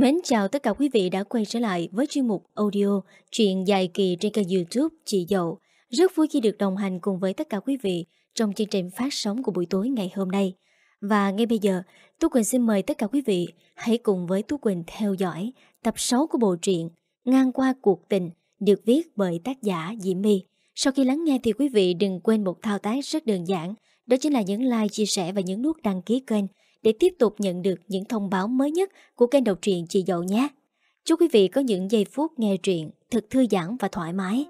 Mến chào tất cả quý vị đã quay trở lại với chuyên mục audio truyện dài kỳ trên kênh youtube Chị Dậu. Rất vui khi được đồng hành cùng với tất cả quý vị trong chương trình phát sóng của buổi tối ngày hôm nay. Và ngay bây giờ, Tú Quỳnh xin mời tất cả quý vị hãy cùng với Tú Quỳnh theo dõi tập 6 của bộ truyện Ngang qua cuộc tình được viết bởi tác giả Diễm My. Sau khi lắng nghe thì quý vị đừng quên một thao tác rất đơn giản, đó chính là nhấn like, chia sẻ và nhấn nút đăng ký kênh để tiếp tục nhận được những thông báo mới nhất của kênh đọc truyện Chị Dậu nhé. Chúc quý vị có những giây phút nghe truyện thật thư giãn và thoải mái.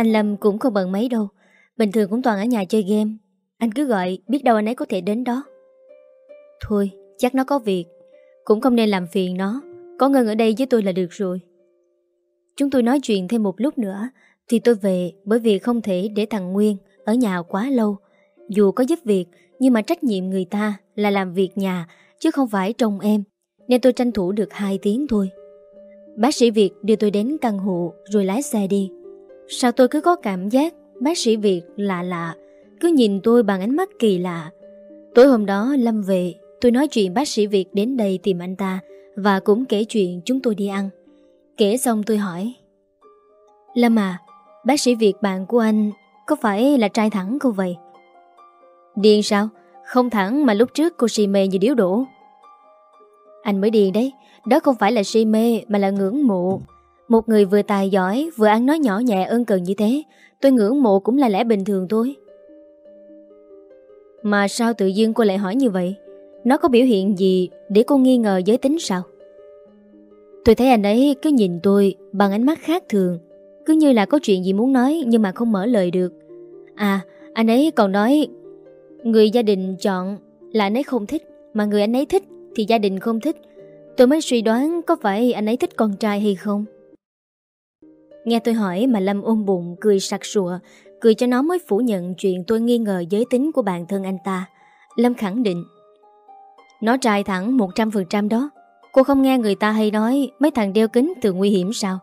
Anh Lâm cũng không bận mấy đâu Bình thường cũng toàn ở nhà chơi game Anh cứ gọi biết đâu anh ấy có thể đến đó Thôi, chắc nó có việc. Cũng không nên làm phiền nó. Có Ngân ở đây với tôi là được rồi. Chúng tôi nói chuyện thêm một lúc nữa, Thì tôi về bởi vì không thể để thằng Nguyên Ở nhà quá lâu. Dù có giúp việc, Nhưng mà trách nhiệm người ta là làm việc nhà, Chứ không phải trông em. Nên tôi tranh thủ được 2 tiếng thôi. Bác sĩ Việt đưa tôi đến căn hộ Rồi lái xe đi. Sao tôi cứ có cảm giác Bác sĩ Việt lạ lạ, Cứ nhìn tôi bằng ánh mắt kỳ lạ. Tối hôm đó Lâm về Tôi nói chuyện bác sĩ Việt đến đây tìm anh ta Và cũng kể chuyện chúng tôi đi ăn. Kể xong tôi hỏi, Lâm à Bác sĩ Việt bạn của anh Có phải là trai thẳng cô vậy? Điên sao? Không thẳng mà lúc trước cô si mê như điếu đổ. Anh mới điên đấy, Đó không phải là si mê mà là ngưỡng mộ. Một người vừa tài giỏi, Vừa ăn nói nhỏ nhẹ ơn cần như thế, Tôi ngưỡng mộ cũng là lẽ bình thường thôi. Mà sao tự dưng cô lại hỏi như vậy? Nó có biểu hiện gì để cô nghi ngờ giới tính sao? Tôi thấy anh ấy cứ nhìn tôi bằng ánh mắt khác thường. Cứ như là có chuyện gì muốn nói nhưng mà không mở lời được. À, anh ấy còn nói Người gia đình chọn là anh ấy không thích Mà người anh ấy thích thì gia đình không thích. Tôi mới suy đoán có phải anh ấy thích con trai hay không. Nghe tôi hỏi mà Lâm ôm bụng cười sặc sụa Cười cho nó mới phủ nhận chuyện tôi nghi ngờ giới tính của bản thân anh ta. Lâm khẳng định nó trai thẳng 100% đó. Cô không nghe người ta hay nói Mấy thằng đeo kính từ nguy hiểm sao?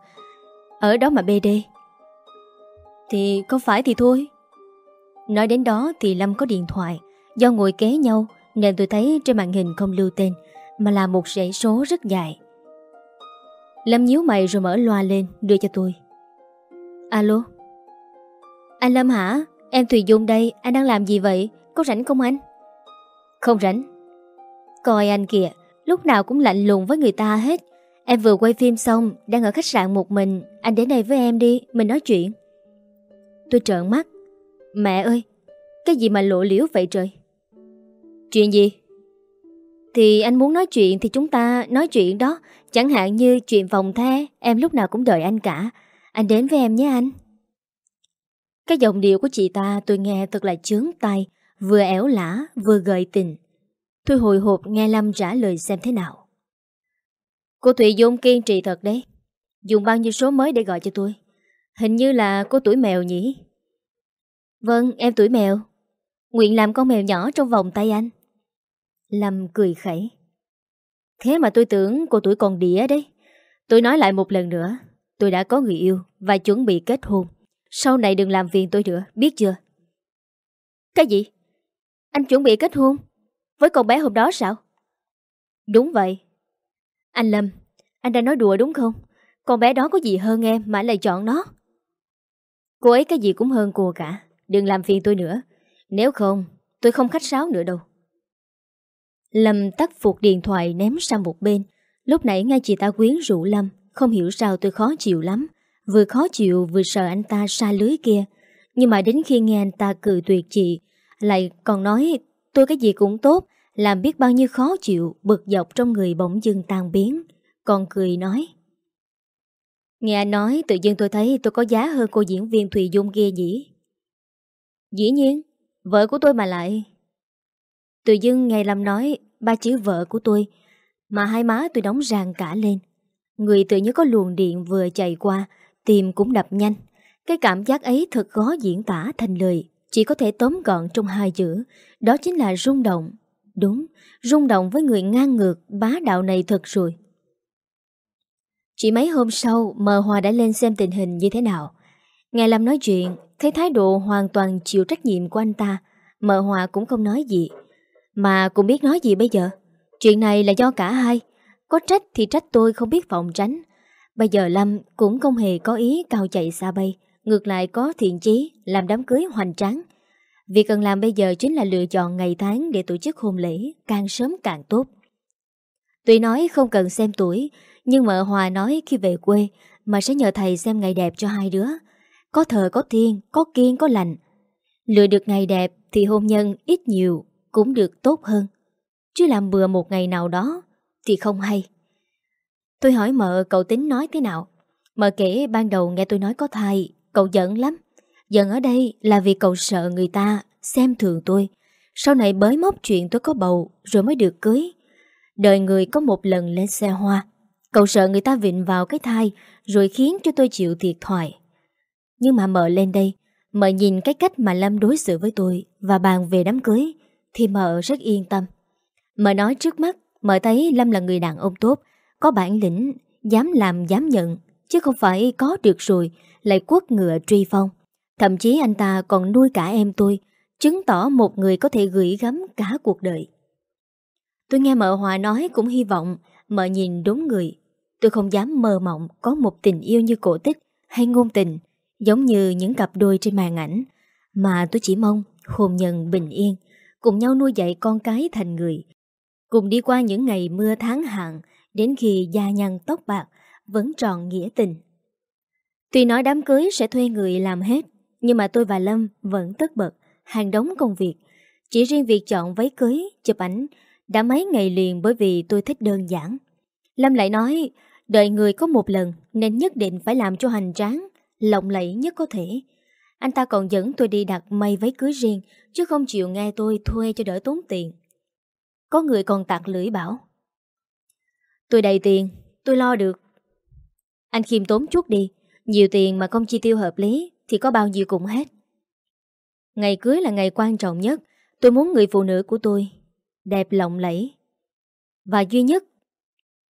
Ở đó mà bê đê. Thì có phải thì thôi. Nói đến đó thì Lâm có điện thoại. Do ngồi kế nhau, Nên tôi thấy trên màn hình không lưu tên, Mà là một dãy số rất dài. Lâm nhíu mày rồi mở loa lên, Đưa cho tôi. Alo? Anh Lâm hả? Em Thùy Dung đây, Anh đang làm gì vậy? Có rảnh không anh? Không rảnh. Coi anh kìa, lúc nào cũng lạnh lùng với người ta hết. Em vừa quay phim xong, đang ở khách sạn một mình, anh đến đây với em đi, mình nói chuyện. Tôi trợn mắt. Mẹ ơi, cái gì mà lộ liễu vậy trời? Chuyện gì? Thì anh muốn nói chuyện thì chúng ta nói chuyện đó. Chẳng hạn như chuyện vòng the, em lúc nào cũng đợi anh cả. Anh đến với em nhé anh. Cái giọng điệu của chị ta tôi nghe thật là chướng tay, vừa éo lả, vừa gợi tình. Tôi hồi hộp nghe Lâm trả lời xem thế nào. Cô Thụy Dung kiên trì thật đấy. Dùng bao nhiêu số mới để gọi cho tôi. Hình như là cô tuổi mèo nhỉ? Vâng, em tuổi mèo. Nguyện làm con mèo nhỏ trong vòng tay anh. Lâm cười khẩy. Thế mà tôi tưởng cô tuổi còn đĩa đấy. Tôi nói lại một lần nữa. Tôi đã có người yêu và chuẩn bị kết hôn. Sau này đừng làm phiền tôi nữa, biết chưa? Cái gì? Anh chuẩn bị kết hôn? Với con bé hôm đó sao? Đúng vậy. Anh Lâm, anh đang nói đùa đúng không? Con bé đó có gì hơn em mà lại chọn nó? Cô ấy cái gì cũng hơn cô cả. Đừng làm phiền tôi nữa. Nếu không, tôi không khách sáo nữa đâu. Lâm tắt phục điện thoại ném sang một bên. Lúc nãy ngay chị ta quyến rũ Lâm. Không hiểu sao tôi khó chịu lắm. Vừa khó chịu vừa sợ anh ta xa lưới kia. Nhưng mà đến khi nghe anh ta cười tuyệt chị, lại còn nói Tôi cái gì cũng tốt, làm biết bao nhiêu khó chịu, bực dọc trong người bỗng dưng tan biến. Còn cười nói. Nghe anh nói, tự nhiên tôi thấy tôi có giá hơn cô diễn viên Thùy Dung kia nhỉ? Dĩ nhiên, vợ của tôi mà lại. Tự dưng ngày làm nói ba chữ vợ của tôi, mà hai má tôi đóng ràng cả lên. Người tự như có luồng điện vừa chạy qua, tim cũng đập nhanh. Cái cảm giác ấy thật khó diễn tả thành lời chỉ có thể tóm gọn trong hai chữ, đó chính là rung động. Đúng, rung động với người ngang ngược, bá đạo này thật rồi. Chỉ mấy hôm sau mờ Hòa đã lên xem tình hình như thế nào. Nghe Lâm nói chuyện Thấy thái độ hoàn toàn chịu trách nhiệm của anh ta Mờ Hòa cũng không nói gì. Mà cũng biết nói gì bây giờ? Chuyện này là do cả hai. Có trách thì trách tôi không biết phòng tránh. Bây giờ Lâm cũng không hề có ý cao chạy xa bay. Ngược lại có thiện chí, Làm đám cưới hoành tráng. Việc cần làm bây giờ chính là lựa chọn ngày tháng Để tổ chức hôn lễ, Càng sớm càng tốt. Tuy nói không cần xem tuổi, Nhưng mợ Hòa nói khi về quê Mà sẽ nhờ thầy xem ngày đẹp cho hai đứa. Có thờ, có thiên Có kiên có lành. Lựa được ngày đẹp thì hôn nhân ít nhiều Cũng được tốt hơn. Chứ làm bừa một ngày nào đó Thì không hay. Tôi hỏi mợ cậu tính nói thế nào? Mợ kể ban đầu nghe tôi nói có thai Cậu giận lắm. Giận ở đây là vì cậu sợ người ta Xem thường tôi. Sau này bới móc chuyện tôi có bầu, Rồi mới được cưới. Đời người có một lần lên xe hoa. Cậu sợ người ta vịnh vào cái thai, Rồi khiến cho tôi chịu thiệt thoại Nhưng mà mợ lên đây, Mợ nhìn cái cách mà Lâm đối xử với tôi Và bàn về đám cưới, Thì mợ rất yên tâm. Mợ nói trước mắt, Mợ thấy Lâm là người đàn ông tốt, Có bản lĩnh, Dám làm, dám nhận. Chứ không phải có được rồi, Lại quất ngựa truy phong. Thậm chí anh ta còn nuôi cả em tôi, Chứng tỏ một người có thể gửi gắm cả cuộc đời. Tôi nghe mợ Hòa nói cũng hy vọng Mợ nhìn đúng người. Tôi không dám mơ mộng có một tình yêu như cổ tích Hay ngôn tình, Giống như những cặp đôi trên màn ảnh, Mà tôi chỉ mong hôn nhân bình yên, Cùng nhau nuôi dạy con cái thành người. Cùng đi qua những ngày mưa tháng hạn, Đến khi da nhăn tóc bạc vẫn tròn nghĩa tình. Tuy nói đám cưới sẽ thuê người làm hết Nhưng mà tôi và Lâm vẫn tất bật Hàng đống công việc. Chỉ riêng việc chọn váy cưới, chụp ảnh Đã mấy ngày liền bởi vì tôi thích đơn giản. Lâm lại nói Đợi người có một lần Nên nhất định phải làm cho hành tráng Lộng lẫy nhất có thể. Anh ta còn dẫn tôi đi đặt may váy cưới riêng Chứ không chịu nghe tôi thuê cho đỡ tốn tiền. Có người còn tạc lưỡi bảo. Tôi đầy tiền Tôi lo được. Anh khiêm tốn chút đi. Nhiều tiền mà không chi tiêu hợp lý, Thì có bao nhiêu cũng hết. Ngày cưới là ngày quan trọng nhất. Tôi muốn người phụ nữ của tôi Đẹp lộng lẫy. Và duy nhất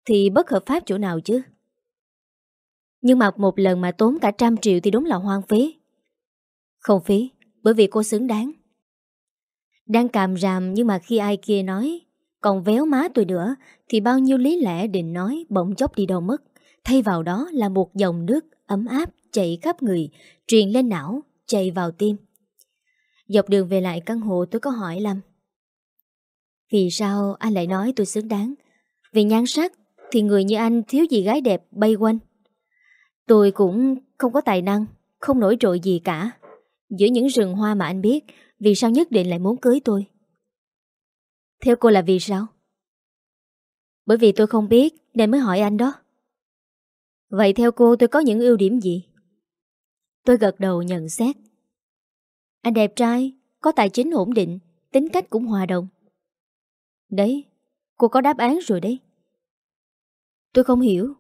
Thì bất hợp pháp chỗ nào chứ? Nhưng mà một lần mà tốn cả trăm triệu Thì đúng là hoang phí. Không phí, Bởi vì cô xứng đáng. Đang càm ràm nhưng mà khi ai kia nói, Còn véo má tôi nữa, Thì bao nhiêu lý lẽ định nói Bỗng chốc đi đâu mất. Thay vào đó là một dòng nước ấm áp Chạy khắp người, Truyền lên não Chạy vào tim. Dọc đường về lại căn hộ, tôi có hỏi Lâm. Vì sao anh lại nói tôi xứng đáng? Vì nhan sắc Thì người như anh thiếu gì gái đẹp bay quanh. Tôi cũng không có tài năng, Không nổi trội gì cả. Giữa những rừng hoa mà anh biết, Vì sao nhất định lại muốn cưới tôi? Theo cô là vì sao? Bởi vì tôi không biết, Nên mới hỏi anh đó. Vậy theo cô tôi có những ưu điểm gì Tôi gật đầu nhận xét anh đẹp trai, có tài chính ổn định, tính cách cũng hòa đồng. Đấy, cô có đáp án rồi đấy. Tôi không hiểu.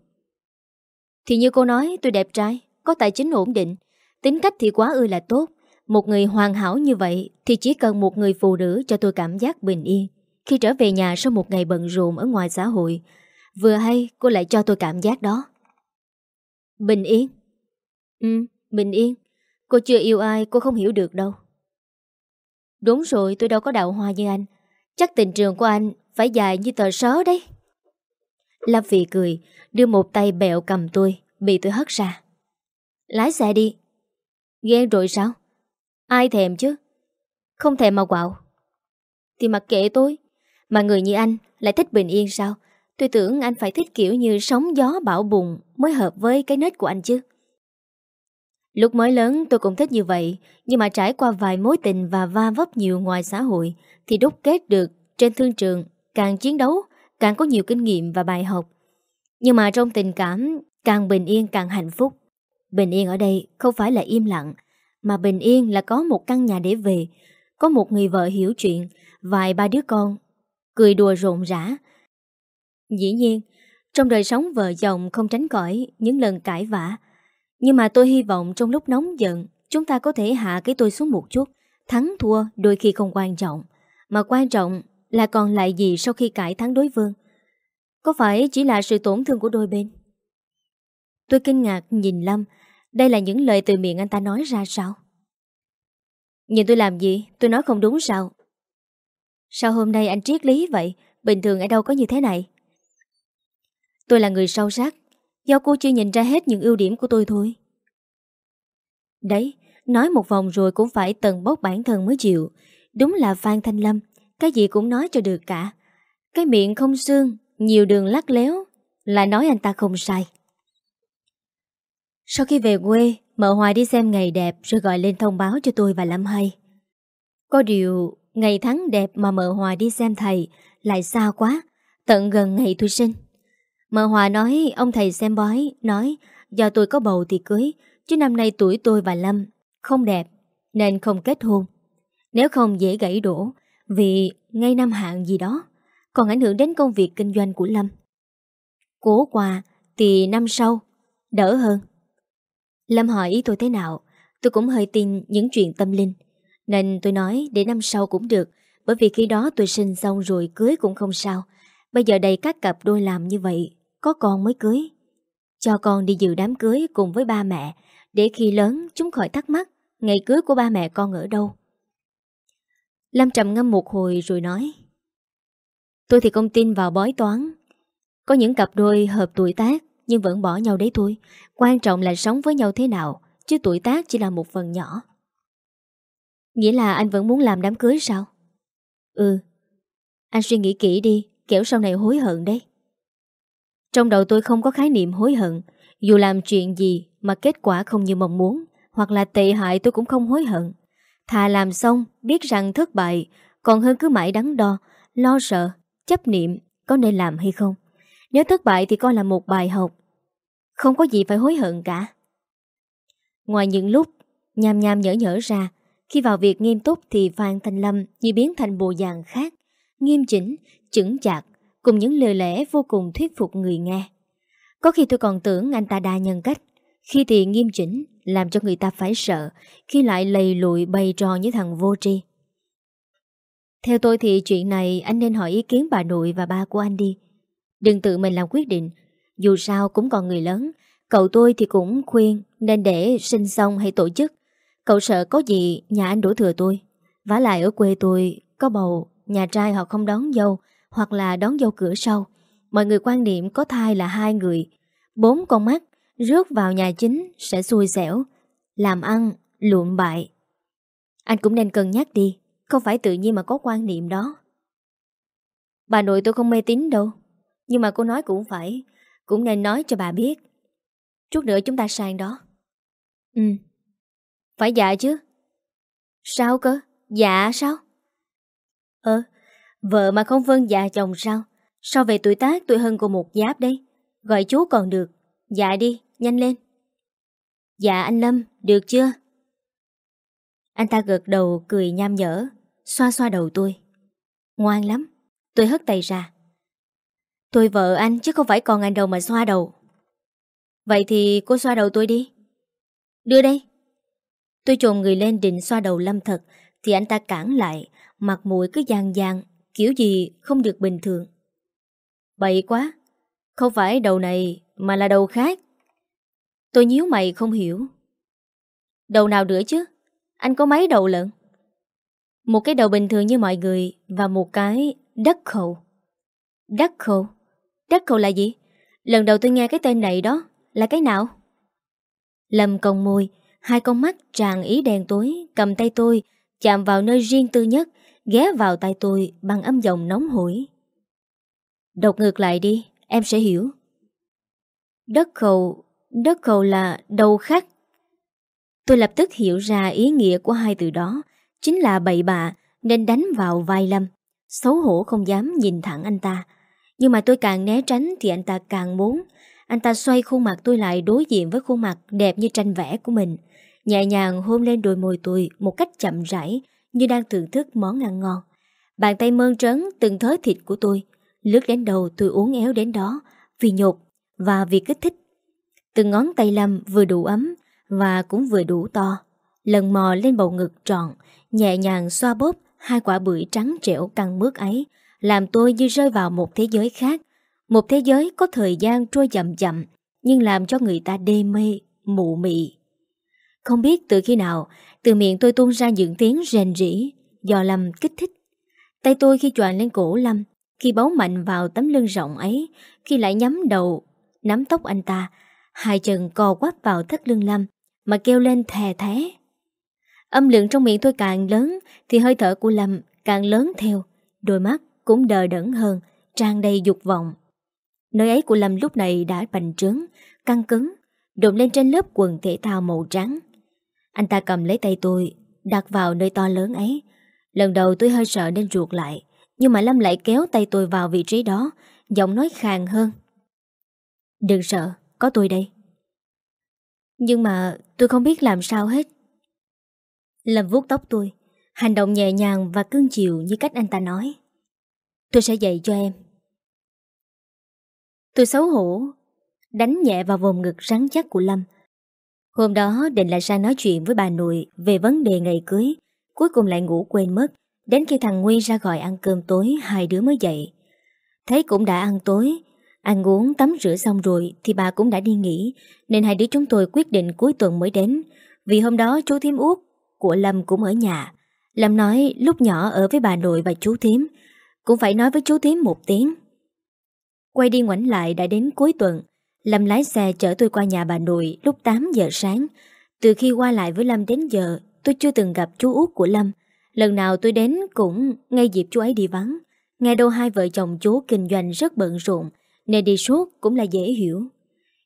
Thì như cô nói tôi đẹp trai, có tài chính ổn định, tính cách thì quá ư là tốt. Một người hoàn hảo như vậy thì chỉ cần một người phụ nữ cho tôi cảm giác bình yên. Khi trở về nhà sau một ngày bận rộn ở ngoài xã hội, vừa hay cô lại cho tôi cảm giác đó. Bình yên? Ừ, bình yên. Cô chưa yêu ai cô không hiểu được đâu. Đúng rồi tôi đâu có đạo hoa như anh. Chắc tình trường của anh Phải dài như tờ sớ đấy. Lâm Vị cười Đưa một tay bẹo cầm tôi Bị tôi hất ra. Lái xe đi. Ghen rồi sao? Ai thèm chứ? Không thèm mà quạo. Thì mặc kệ tôi Mà người như anh lại thích bình yên sao? Tôi tưởng anh phải thích kiểu như sóng gió bão bùng Mới hợp với cái nết của anh chứ Lúc mới lớn tôi cũng thích như vậy, nhưng mà trải qua vài mối tình và va vấp nhiều ngoài xã hội thì đúc kết được trên thương trường, càng chiến đấu, càng có nhiều kinh nghiệm và bài học. Nhưng mà trong tình cảm, càng bình yên càng hạnh phúc. Bình yên ở đây không phải là im lặng, mà bình yên là có một căn nhà để về, có một người vợ hiểu chuyện, vài ba đứa con, cười đùa rộn rã. Dĩ nhiên, trong đời sống vợ chồng không tránh khỏi những lần cãi vã, nhưng mà tôi hy vọng trong lúc nóng giận Chúng ta có thể hạ cái tôi xuống một chút. Thắng thua đôi khi không quan trọng Mà quan trọng là còn lại gì sau khi cãi thắng đối phương. Có phải chỉ là sự tổn thương của đôi bên? Tôi kinh ngạc nhìn Lâm. Đây là những lời từ miệng anh ta nói ra sao? Nhìn tôi làm gì? Tôi nói không đúng sao? Sao hôm nay anh triết lý vậy? Bình thường ở đâu có như thế này? Tôi là người sâu sắc. Do cô chưa nhìn ra hết những ưu điểm của tôi thôi. Đấy, Nói một vòng rồi cũng phải tần bốc bản thân mới chịu. Đúng là Phan Thanh Lâm, Cái gì cũng nói cho được cả. Cái miệng không xương, Nhiều đường lắc léo, Lại nói anh ta không sai. Sau khi về quê, Mợ Hoài đi xem ngày đẹp Rồi gọi lên thông báo cho tôi và Lâm hay. Có điều, Ngày tháng đẹp mà mợ Hoài đi xem thầy Lại xa quá, Tận gần ngày tôi sinh. Mợ Hòa nói, ông thầy xem bói, Nói, do tôi có bầu thì cưới, Chứ năm nay tuổi tôi và Lâm Không đẹp, Nên không kết hôn. Nếu không dễ gãy đổ, Vì ngay năm hạn gì đó, Còn ảnh hưởng đến công việc kinh doanh của Lâm. Cố quà Thì năm sau, Đỡ hơn. Lâm hỏi ý tôi thế nào? Tôi cũng hơi tin những chuyện tâm linh, Nên tôi nói, để năm sau cũng được, Bởi vì khi đó tôi sinh xong rồi cưới cũng không sao. Bây giờ đầy các cặp đôi làm như vậy có con mới cưới. Cho con đi dự đám cưới cùng với ba mẹ, Để khi lớn chúng khỏi thắc mắc Ngày cưới của ba mẹ con ở đâu. Lâm trầm ngâm một hồi rồi nói, Tôi thì không tin vào bói toán. Có những cặp đôi hợp tuổi tác Nhưng vẫn bỏ nhau đấy thôi. Quan trọng là sống với nhau thế nào, Chứ tuổi tác chỉ là một phần nhỏ. Nghĩa là anh vẫn muốn làm đám cưới sao? Ừ. Anh suy nghĩ kỹ đi, Kẻo sau này hối hận đấy. Trong đầu tôi không có khái niệm hối hận. Dù làm chuyện gì Mà kết quả không như mong muốn Hoặc là tệ hại tôi cũng không hối hận. Thà làm xong biết rằng thất bại Còn hơn cứ mãi đắn đo Lo sợ, chấp niệm Có nên làm hay không. Nếu thất bại thì coi là một bài học. Không có gì phải hối hận cả. Ngoài những lúc Nham nham nhở nhở ra Khi vào việc nghiêm túc thì Phan Thanh Lâm Như biến thành bộ dạng khác Nghiêm chỉnh, chững chạc. Cùng những lời lẽ vô cùng thuyết phục người nghe. Có khi tôi còn tưởng anh ta đa nhân cách. Khi thì nghiêm chỉnh, Làm cho người ta phải sợ, Khi lại lầy lụi bày trò như thằng vô tri. Theo tôi thì chuyện này Anh nên hỏi ý kiến bà nội và ba của anh đi. Đừng tự mình làm quyết định. Dù sao cũng còn người lớn. Cậu tôi thì cũng khuyên Nên để sinh xong hay tổ chức. Cậu sợ có gì nhà anh đổ thừa tôi. Vả lại ở quê tôi, Có bầu, Nhà trai họ không đón dâu. Hoặc là đón dâu cửa sau. Mọi người quan niệm có thai là hai người. Bốn con mắt Rước vào nhà chính sẽ xui xẻo Làm ăn, luộn bại. Anh cũng nên cân nhắc đi Không phải tự nhiên mà có quan niệm đó. Bà nội tôi không mê tín đâu Nhưng mà cô nói cũng phải Cũng nên nói cho bà biết. Chút nữa chúng ta sang đó. Ừ. Phải dạ chứ? Sao cơ? Dạ sao? Ờ Vợ mà không vâng dạ chồng sao? Sao về tuổi tác tuổi hơn cô một giáp đấy? Gọi chú còn được. Dạ đi, nhanh lên. Dạ anh Lâm, được chưa? Anh ta gật đầu cười nham nhở. Xoa xoa đầu tôi. Ngoan lắm. Tôi hất tay ra. Tôi vợ anh chứ không phải còn anh đâu mà xoa đầu. Vậy thì cô xoa đầu tôi đi. Đưa đây. Tôi trồn người lên định xoa đầu Lâm thật Thì anh ta cản lại Mặt mũi cứ giang giang Kiểu gì không được bình thường. Bậy quá, Không phải đầu này mà là đầu khác. Tôi nhíu mày không hiểu. Đầu nào nữa chứ? Anh có mấy đầu lận? Một cái đầu bình thường như mọi người Và một cái đất khẩu. Đất khẩu? Đất khẩu là gì? Lần đầu tôi nghe cái tên này đó Là cái nào? Lâm còng môi, Hai con mắt tràn ý đèn tối Cầm tay tôi Chạm vào nơi riêng tư nhất ghé vào tay tôi bằng âm giọng nóng hổi. Đọc ngược lại đi, em sẽ hiểu. Đất khẩu, đất khẩu là đầu khắc. Tôi lập tức hiểu ra ý nghĩa của hai từ đó, chính là bậy bạ nên đánh vào vai Lâm. Xấu hổ không dám nhìn thẳng anh ta. Nhưng mà tôi càng né tránh thì anh ta càng muốn. Anh ta xoay khuôn mặt tôi lại đối diện với khuôn mặt đẹp như tranh vẽ của mình. Nhẹ nhàng hôn lên đôi môi tôi một cách chậm rãi, như đang thưởng thức món ăn ngon. Bàn tay mơn trấn từng thớ thịt của tôi, lướt đến đầu tôi uống éo đến đó, vì nhột và vì kích thích. Từng ngón tay Lâm vừa đủ ấm và cũng vừa đủ to. Lần mò lên bầu ngực tròn, nhẹ nhàng xoa bóp hai quả bưởi trắng trẻo căng mướt ấy, làm tôi như rơi vào một thế giới khác. Một thế giới có thời gian trôi chậm chậm, Nhưng làm cho người ta đê mê, mụ mị Không biết từ khi nào từ miệng tôi tuôn ra những tiếng rèn rỉ Do Lâm kích thích. Tay tôi khi chọn lên cổ Lâm, Khi bấu mạnh vào tấm lưng rộng ấy, Khi lại nhắm đầu, Nắm tóc anh ta, Hai chân co quắp vào thắt lưng Lâm, Mà kêu lên thè thế Âm lượng trong miệng tôi càng lớn, Thì hơi thở của Lâm càng lớn theo, Đôi mắt cũng đờ đẫn hơn, Tràn đầy dục vọng. Nơi ấy của Lâm lúc này đã bành trướng, Căng cứng Đụng lên trên lớp quần thể thao màu trắng. Anh ta cầm lấy tay tôi Đặt vào nơi to lớn ấy. Lần đầu tôi hơi sợ nên ruột lại Nhưng mà Lâm lại kéo tay tôi vào vị trí đó Giọng nói khàn hơn. Đừng sợ, có tôi đây. Nhưng mà tôi không biết làm sao hết. Lâm vuốt tóc tôi Hành động nhẹ nhàng và cưng chiều như cách anh ta nói. Tôi sẽ dạy cho em. Tôi xấu hổ Đánh nhẹ vào vùng ngực rắn chắc của Lâm Hôm đó, định lại ra nói chuyện với bà nội Về vấn đề ngày cưới. Cuối cùng lại ngủ quên mất. Đến khi thằng Nguyên ra gọi ăn cơm tối, Hai đứa mới dậy. Thấy cũng đã ăn tối. Ăn uống, tắm rửa xong rồi Thì bà cũng đã đi nghỉ. Nên hai đứa chúng tôi quyết định cuối tuần mới đến. Vì hôm đó chú Thiếm út Của Lâm cũng ở nhà. Lâm nói lúc nhỏ ở với bà nội và chú Thiếm Cũng phải nói với chú Thiếm một tiếng. Quay đi ngoảnh lại đã đến cuối tuần. Lâm lái xe chở tôi qua nhà bà nội lúc 8 giờ sáng. Từ khi qua lại với Lâm đến giờ, Tôi chưa từng gặp chú út của Lâm. Lần nào tôi đến cũng ngay dịp chú ấy đi vắng. Nghe đâu hai vợ chồng chú kinh doanh rất bận rộn, Nên đi suốt cũng là dễ hiểu.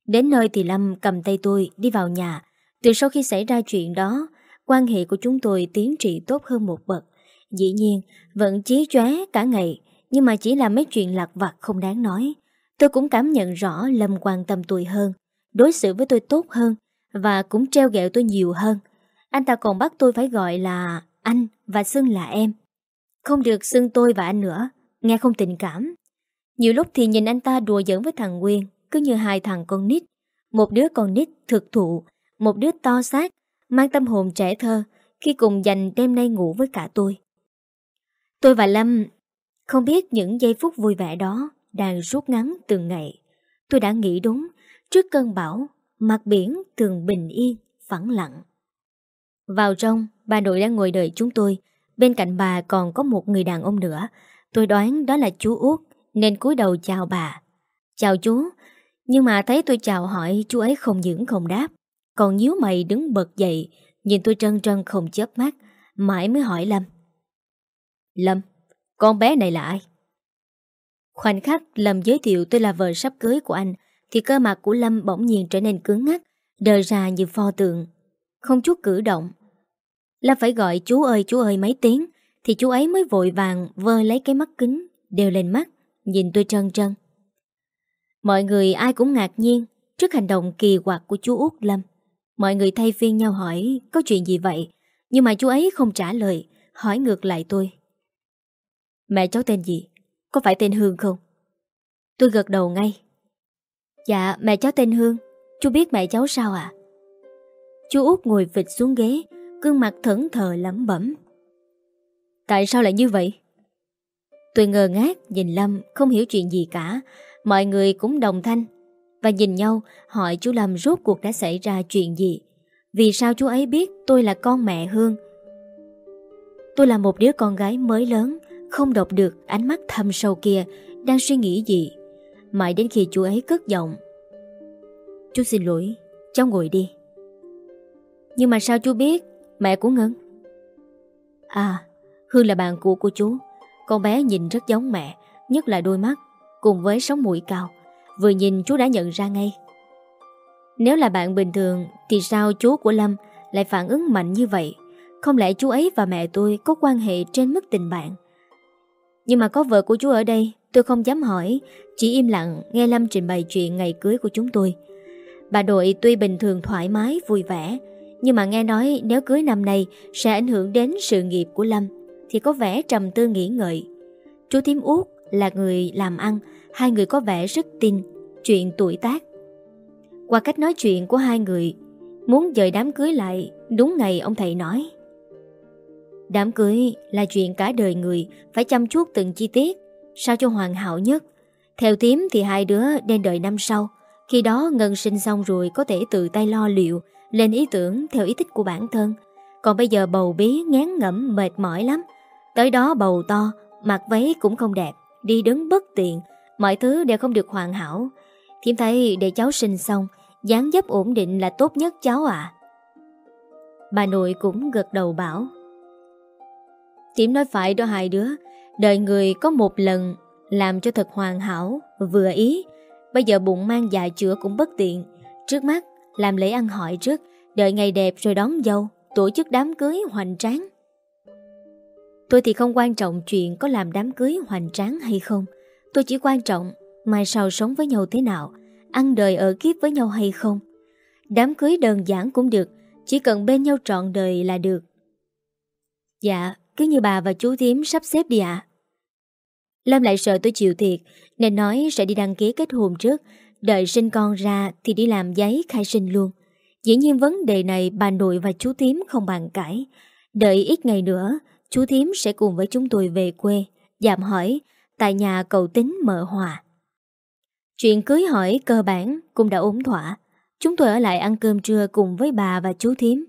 Đến nơi thì Lâm cầm tay tôi đi vào nhà. Từ sau khi xảy ra chuyện đó, Quan hệ của chúng tôi tiến trị tốt hơn một bậc. Dĩ nhiên, Vẫn chí chóe cả ngày, Nhưng mà chỉ là mấy chuyện lạc vặt không đáng nói. Tôi cũng cảm nhận rõ Lâm quan tâm tôi hơn, Đối xử với tôi tốt hơn Và cũng treo ghẹo tôi nhiều hơn. Anh ta còn bắt tôi phải gọi là anh và xưng là em. Không được xưng tôi và anh nữa, Nghe không tình cảm. Nhiều lúc thì nhìn anh ta đùa giỡn với thằng Nguyên, Cứ như hai thằng con nít. Một đứa con nít thực thụ, Một đứa to xác, Mang tâm hồn trẻ thơ, Khi cùng dành đêm nay ngủ với cả tôi. Tôi và Lâm Không biết những giây phút vui vẻ đó đang rút ngắn từng ngày. Tôi đã nghĩ đúng Trước cơn bão Mặt biển thường bình yên Phẳng lặng. Vào trong Bà nội đang ngồi đợi chúng tôi. Bên cạnh bà còn có một người đàn ông nữa. Tôi đoán đó là chú Út Nên cúi đầu chào bà. Chào chú Nhưng mà thấy tôi chào hỏi chú ấy không những không đáp Còn nhíu mày đứng bật dậy Nhìn tôi trân trân không chớp mắt Mãi mới hỏi Lâm. Lâm, con bé này là ai? Khoảnh khắc Lâm giới thiệu tôi là vợ sắp cưới của anh, Thì cơ mặt của Lâm bỗng nhiên trở nên cứng ngắc, Đờ ra như pho tượng. Không chút cử động. Lâm phải gọi, chú ơi chú ơi, mấy tiếng. Thì chú ấy mới vội vàng vơ lấy cái mắt kính Đều lên mắt, Nhìn tôi trân trân. Mọi người ai cũng ngạc nhiên Trước hành động kỳ quặc của chú Út Lâm. Mọi người thay phiên nhau hỏi, Có chuyện gì vậy? Nhưng mà chú ấy không trả lời, Hỏi ngược lại tôi. Mẹ cháu tên gì? Có phải tên Hương không? Tôi gật đầu ngay. Dạ mẹ cháu tên Hương. Chú biết mẹ cháu sao ạ? Chú Út ngồi vịt xuống ghế, gương mặt thẫn thờ lẩm bẩm. Tại sao lại như vậy? Tôi ngờ ngác nhìn Lâm, Không hiểu chuyện gì cả. Mọi người cũng đồng thanh. Và nhìn nhau, hỏi chú Lâm rốt cuộc đã xảy ra chuyện gì. Vì sao chú ấy biết tôi là con mẹ Hương? Tôi là một đứa con gái mới lớn không đọc được ánh mắt thâm sâu kia, Đang suy nghĩ gì. Mãi đến khi chú ấy cất giọng, Chú xin lỗi, Cháu ngồi đi. Nhưng mà sao chú biết? Mẹ của Ngân? À Hương là bạn cũ của chú. Con bé nhìn rất giống mẹ, Nhất là đôi mắt, Cùng với sống mũi cao. Vừa nhìn chú đã nhận ra ngay. Nếu là bạn bình thường, Thì sao chú của Lâm Lại phản ứng mạnh như vậy? Không lẽ chú ấy và mẹ tôi có quan hệ trên mức tình bạn? Nhưng mà có vợ của chú ở đây Tôi không dám hỏi Chỉ im lặng nghe Lâm trình bày chuyện ngày cưới của chúng tôi Bà đội tuy bình thường thoải mái, vui vẻ nhưng mà nghe nói nếu cưới năm nay sẽ ảnh hưởng đến sự nghiệp của Lâm thì có vẻ trầm tư nghĩ ngợi. Chú Thiếm Út là người làm ăn, hai người có vẻ rất tin chuyện tuổi tác. Qua cách nói chuyện của hai người, muốn dời đám cưới lại đúng ngày ông thầy nói. Đám cưới là chuyện cả đời người phải chăm chút từng chi tiết sao cho hoàn hảo nhất. Theo tím thì hai đứa nên đợi năm sau Khi đó Ngân sinh xong rồi có thể tự tay lo liệu, lên ý tưởng theo ý thích của bản thân. Còn bây giờ bầu bí ngán ngẩm mệt mỏi lắm. Tới đó bầu to, mặc váy cũng không đẹp, đi đứng bất tiện, mọi thứ đều không được hoàn hảo. Thiếm thấy để cháu sinh xong, dáng dấp ổn định là tốt nhất cháu ạ. Bà nội cũng gật đầu bảo. Thiếm nói phải đó hai đứa, đời người có một lần làm cho thật hoàn hảo, vừa ý. Bây giờ bụng mang dạ chữa cũng bất tiện. Trước mắt, làm lễ ăn hỏi trước, đợi ngày đẹp rồi đón dâu, tổ chức đám cưới hoành tráng. Tôi thì không quan trọng chuyện có làm đám cưới hoành tráng hay không. Tôi chỉ quan trọng mai sau sống với nhau thế nào, ăn đời ở kiếp với nhau hay không. Đám cưới đơn giản cũng được, chỉ cần bên nhau trọn đời là được. Dạ, cứ như bà và chú thím sắp xếp đi ạ. Lâm lại sợ tôi chịu thiệt, nên nói sẽ đi đăng ký kết hôn trước, đợi sinh con ra thì đi làm giấy khai sinh luôn. Dĩ nhiên vấn đề này bà nội và chú thím không bàn cãi. Đợi ít ngày nữa, chú thím sẽ cùng với chúng tôi về quê, giảm hỏi, tại nhà cậu tính mở hòa. Chuyện cưới hỏi cơ bản cũng đã ổn thỏa. Chúng tôi ở lại ăn cơm trưa cùng với bà và chú thím.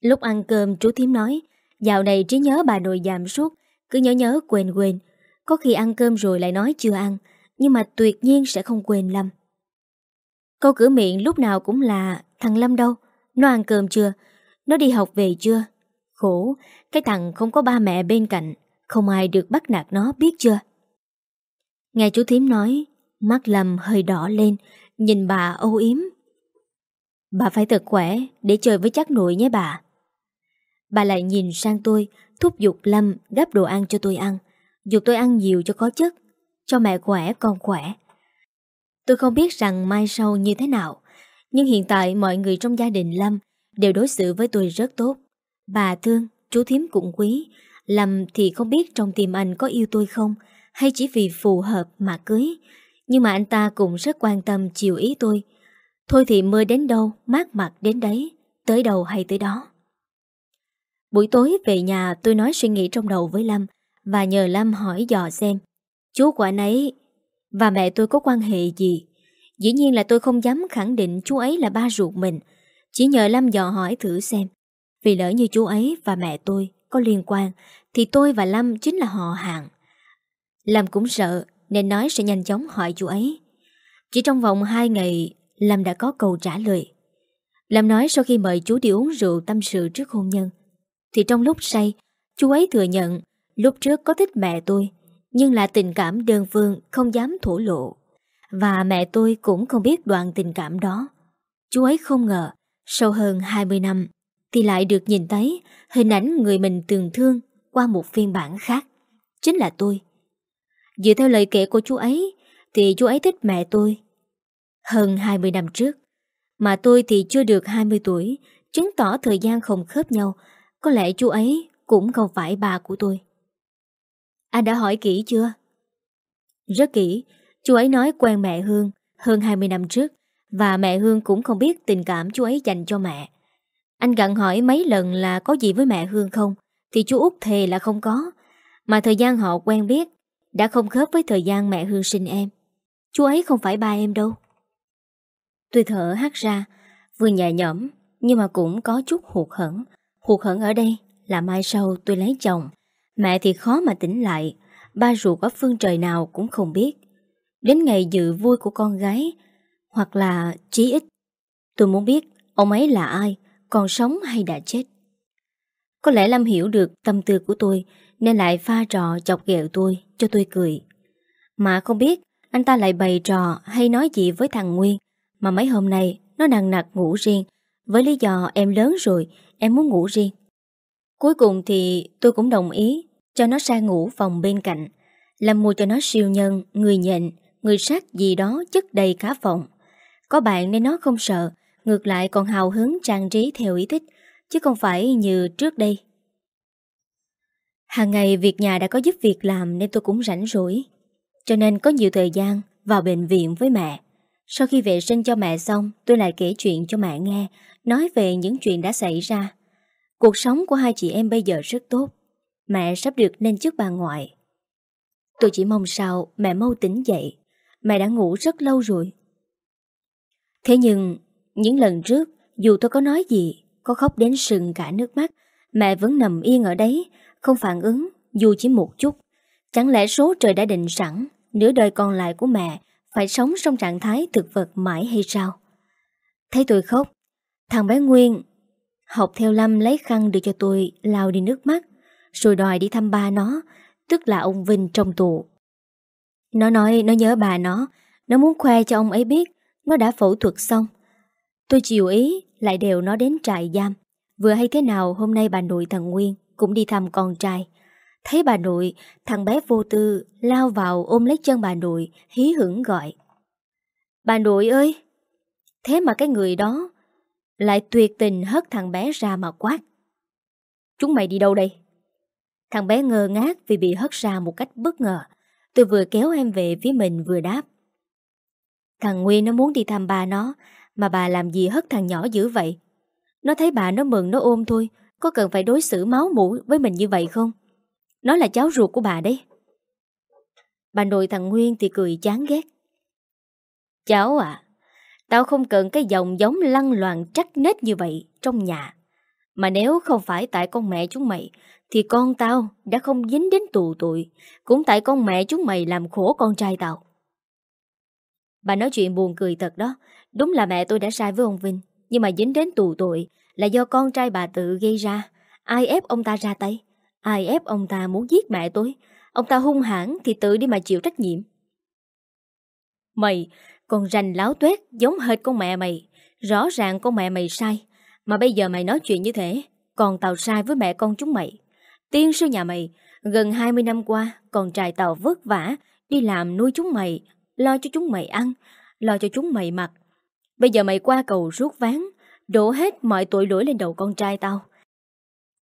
Lúc ăn cơm chú thím nói, dạo này trí nhớ bà nội giảm suốt, cứ nhớ nhớ quên quên. Có khi ăn cơm rồi lại nói chưa ăn, nhưng mà tuyệt nhiên sẽ không quên Lâm. Câu cửa miệng lúc nào cũng là thằng Lâm đâu, nó ăn cơm chưa, nó đi học về chưa. Khổ, cái thằng không có ba mẹ bên cạnh, không ai được bắt nạt nó biết chưa. Nghe chú thím nói, mắt Lâm hơi đỏ lên, nhìn bà âu yếm. Bà phải thật khỏe để chơi với chắc nội nhé bà. Bà lại nhìn sang tôi, thúc giục Lâm gắp đồ ăn cho tôi ăn. Dục tôi ăn nhiều cho có chất Cho mẹ khỏe con khỏe. Tôi không biết rằng mai sau như thế nào Nhưng hiện tại mọi người trong gia đình Lâm Đều đối xử với tôi rất tốt. Bà thương, chú thím cũng quý. Lâm thì không biết trong tim anh có yêu tôi không Hay chỉ vì phù hợp mà cưới. Nhưng mà anh ta cũng rất quan tâm chiều ý tôi. Thôi thì mưa đến đâu, mát mặt đến đấy Tới đâu hay tới đó. Buổi tối về nhà tôi nói suy nghĩ trong đầu với Lâm và nhờ Lâm hỏi dò xem chú của anh ấy và mẹ tôi có quan hệ gì. Dĩ nhiên là tôi không dám khẳng định chú ấy là ba ruột mình, chỉ nhờ Lâm dò hỏi thử xem. Vì lỡ như chú ấy và mẹ tôi có liên quan thì tôi và Lâm chính là họ hàng. Lâm cũng sợ nên nói sẽ nhanh chóng hỏi chú ấy. Chỉ trong vòng 2 ngày Lâm đã có câu trả lời. Lâm nói sau khi mời chú đi uống rượu tâm sự trước hôn nhân thì trong lúc say, chú ấy thừa nhận, Lúc trước có thích mẹ tôi, Nhưng là tình cảm đơn phương Không dám thổ lộ. Và mẹ tôi cũng không biết đoạn tình cảm đó. Chú ấy không ngờ, Sau hơn 20 năm, Thì lại được nhìn thấy Hình ảnh người mình từng thương Qua một phiên bản khác, Chính là tôi. Dựa theo lời kể của chú ấy, Thì chú ấy thích mẹ tôi. Hơn 20 năm trước, Mà tôi thì chưa được 20 tuổi, Chứng tỏ thời gian không khớp nhau có lẽ chú ấy cũng không phải bà của tôi anh đã hỏi kỹ chưa? Rất kỹ, chú ấy nói quen mẹ Hương hơn 20 năm trước và mẹ Hương cũng không biết tình cảm chú ấy dành cho mẹ. Anh gặn hỏi mấy lần là có gì với mẹ Hương không thì chú út thề là không có. Mà thời gian họ quen biết đã không khớp với thời gian mẹ Hương sinh em. Chú ấy không phải ba em đâu. Tôi thở hát ra, vừa nhẹ nhõm nhưng mà cũng có chút hụt hẫng. Hụt hận ở đây là mai sau tôi lấy chồng. Mẹ thì khó mà tỉnh lại. Ba ruột ở phương trời nào cũng không biết. Đến ngày dự vui của con gái, Hoặc là chí ít, Tôi muốn biết ông ấy là ai, Còn sống hay đã chết. Có lẽ Lâm hiểu được tâm tư của tôi, Nên lại pha trò chọc ghẹo tôi, Cho tôi cười. Mà không biết anh ta lại bày trò Hay nói gì với thằng Nguyên, Mà mấy hôm nay nó nặng nặc ngủ riêng. Với lý do em lớn rồi Em muốn ngủ riêng Cuối cùng thì tôi cũng đồng ý cho nó sang ngủ phòng bên cạnh, làm mua cho nó siêu nhân, người nhện, người sát gì đó chất đầy cả phòng. Có bạn nên nó không sợ, ngược lại còn hào hứng trang trí theo ý thích, chứ không phải như trước đây. Hàng ngày việc nhà đã có giúp việc làm nên tôi cũng rảnh rỗi, cho nên có nhiều thời gian vào bệnh viện với mẹ. Sau khi vệ sinh cho mẹ xong, tôi lại kể chuyện cho mẹ nghe, nói về những chuyện đã xảy ra. Cuộc sống của hai chị em bây giờ rất tốt. Mẹ sắp được nên chức bà ngoại Tôi chỉ mong sao mẹ mau tỉnh dậy Mẹ đã ngủ rất lâu rồi Thế nhưng, những lần trước, dù tôi có nói gì, có khóc đến sừng cả nước mắt, mẹ vẫn nằm yên ở đấy, không phản ứng, dù chỉ một chút. Chẳng lẽ số trời đã định sẵn, nửa đời còn lại của mẹ phải sống trong trạng thái thực vật mãi hay sao? Thấy tôi khóc, thằng bé Nguyên học theo Lâm lấy khăn đưa cho tôi lao đi nước mắt, rồi đòi đi thăm ba nó, tức là ông Vinh trong tù. Nó nói nó nhớ bà nó, nó muốn khoe cho ông ấy biết nó đã phẫu thuật xong. Tôi chịu ý lại đều nó đến trại giam. Vừa hay thế nào hôm nay bà nội thằng Nguyên cũng đi thăm con trai. Thấy bà nội, thằng bé vô tư lao vào ôm lấy chân bà nội, hí hưởng gọi. Bà nội ơi! Thế mà cái người đó lại tuyệt tình hất thằng bé ra mà quát. Chúng mày đi đâu đây? Thằng bé ngơ ngác vì bị hất ra một cách bất ngờ. Tôi vừa kéo em về phía mình vừa đáp. Thằng Nguyên nó muốn đi thăm bà nó, mà bà làm gì hất thằng nhỏ dữ vậy? Nó thấy bà nó mừng nó ôm thôi, có cần phải đối xử máu mũ với mình như vậy không? Nó là cháu ruột của bà đấy. Bà nội thằng Nguyên thì cười chán ghét. Cháu à, tao không cần cái dòng giống lăng loạn trắc nết như vậy trong nhà. Mà nếu không phải tại con mẹ chúng mày, thì con tao đã không dính đến tù tội. Cũng tại con mẹ chúng mày làm khổ con trai tao. Bà nói chuyện buồn cười thật đó. Đúng là mẹ tôi đã sai với ông Vinh. Nhưng mà dính đến tù tội là do con trai bà tự gây ra. Ai ép ông ta ra tay? Ai ép ông ta muốn giết mẹ tôi? Ông ta hung hãn thì tự đi mà chịu trách nhiệm. Mày, con rành láo tuét giống hệt con mẹ mày. Rõ ràng con mẹ mày sai. Mà bây giờ mày nói chuyện như thế, còn tao sai với mẹ con chúng mày. Tiên sư nhà mày, gần 20 năm qua, con trai tao vất vả, đi làm nuôi chúng mày, lo cho chúng mày ăn, lo cho chúng mày mặc. Bây giờ mày qua cầu rút ván, đổ hết mọi tội lỗi lên đầu con trai tao.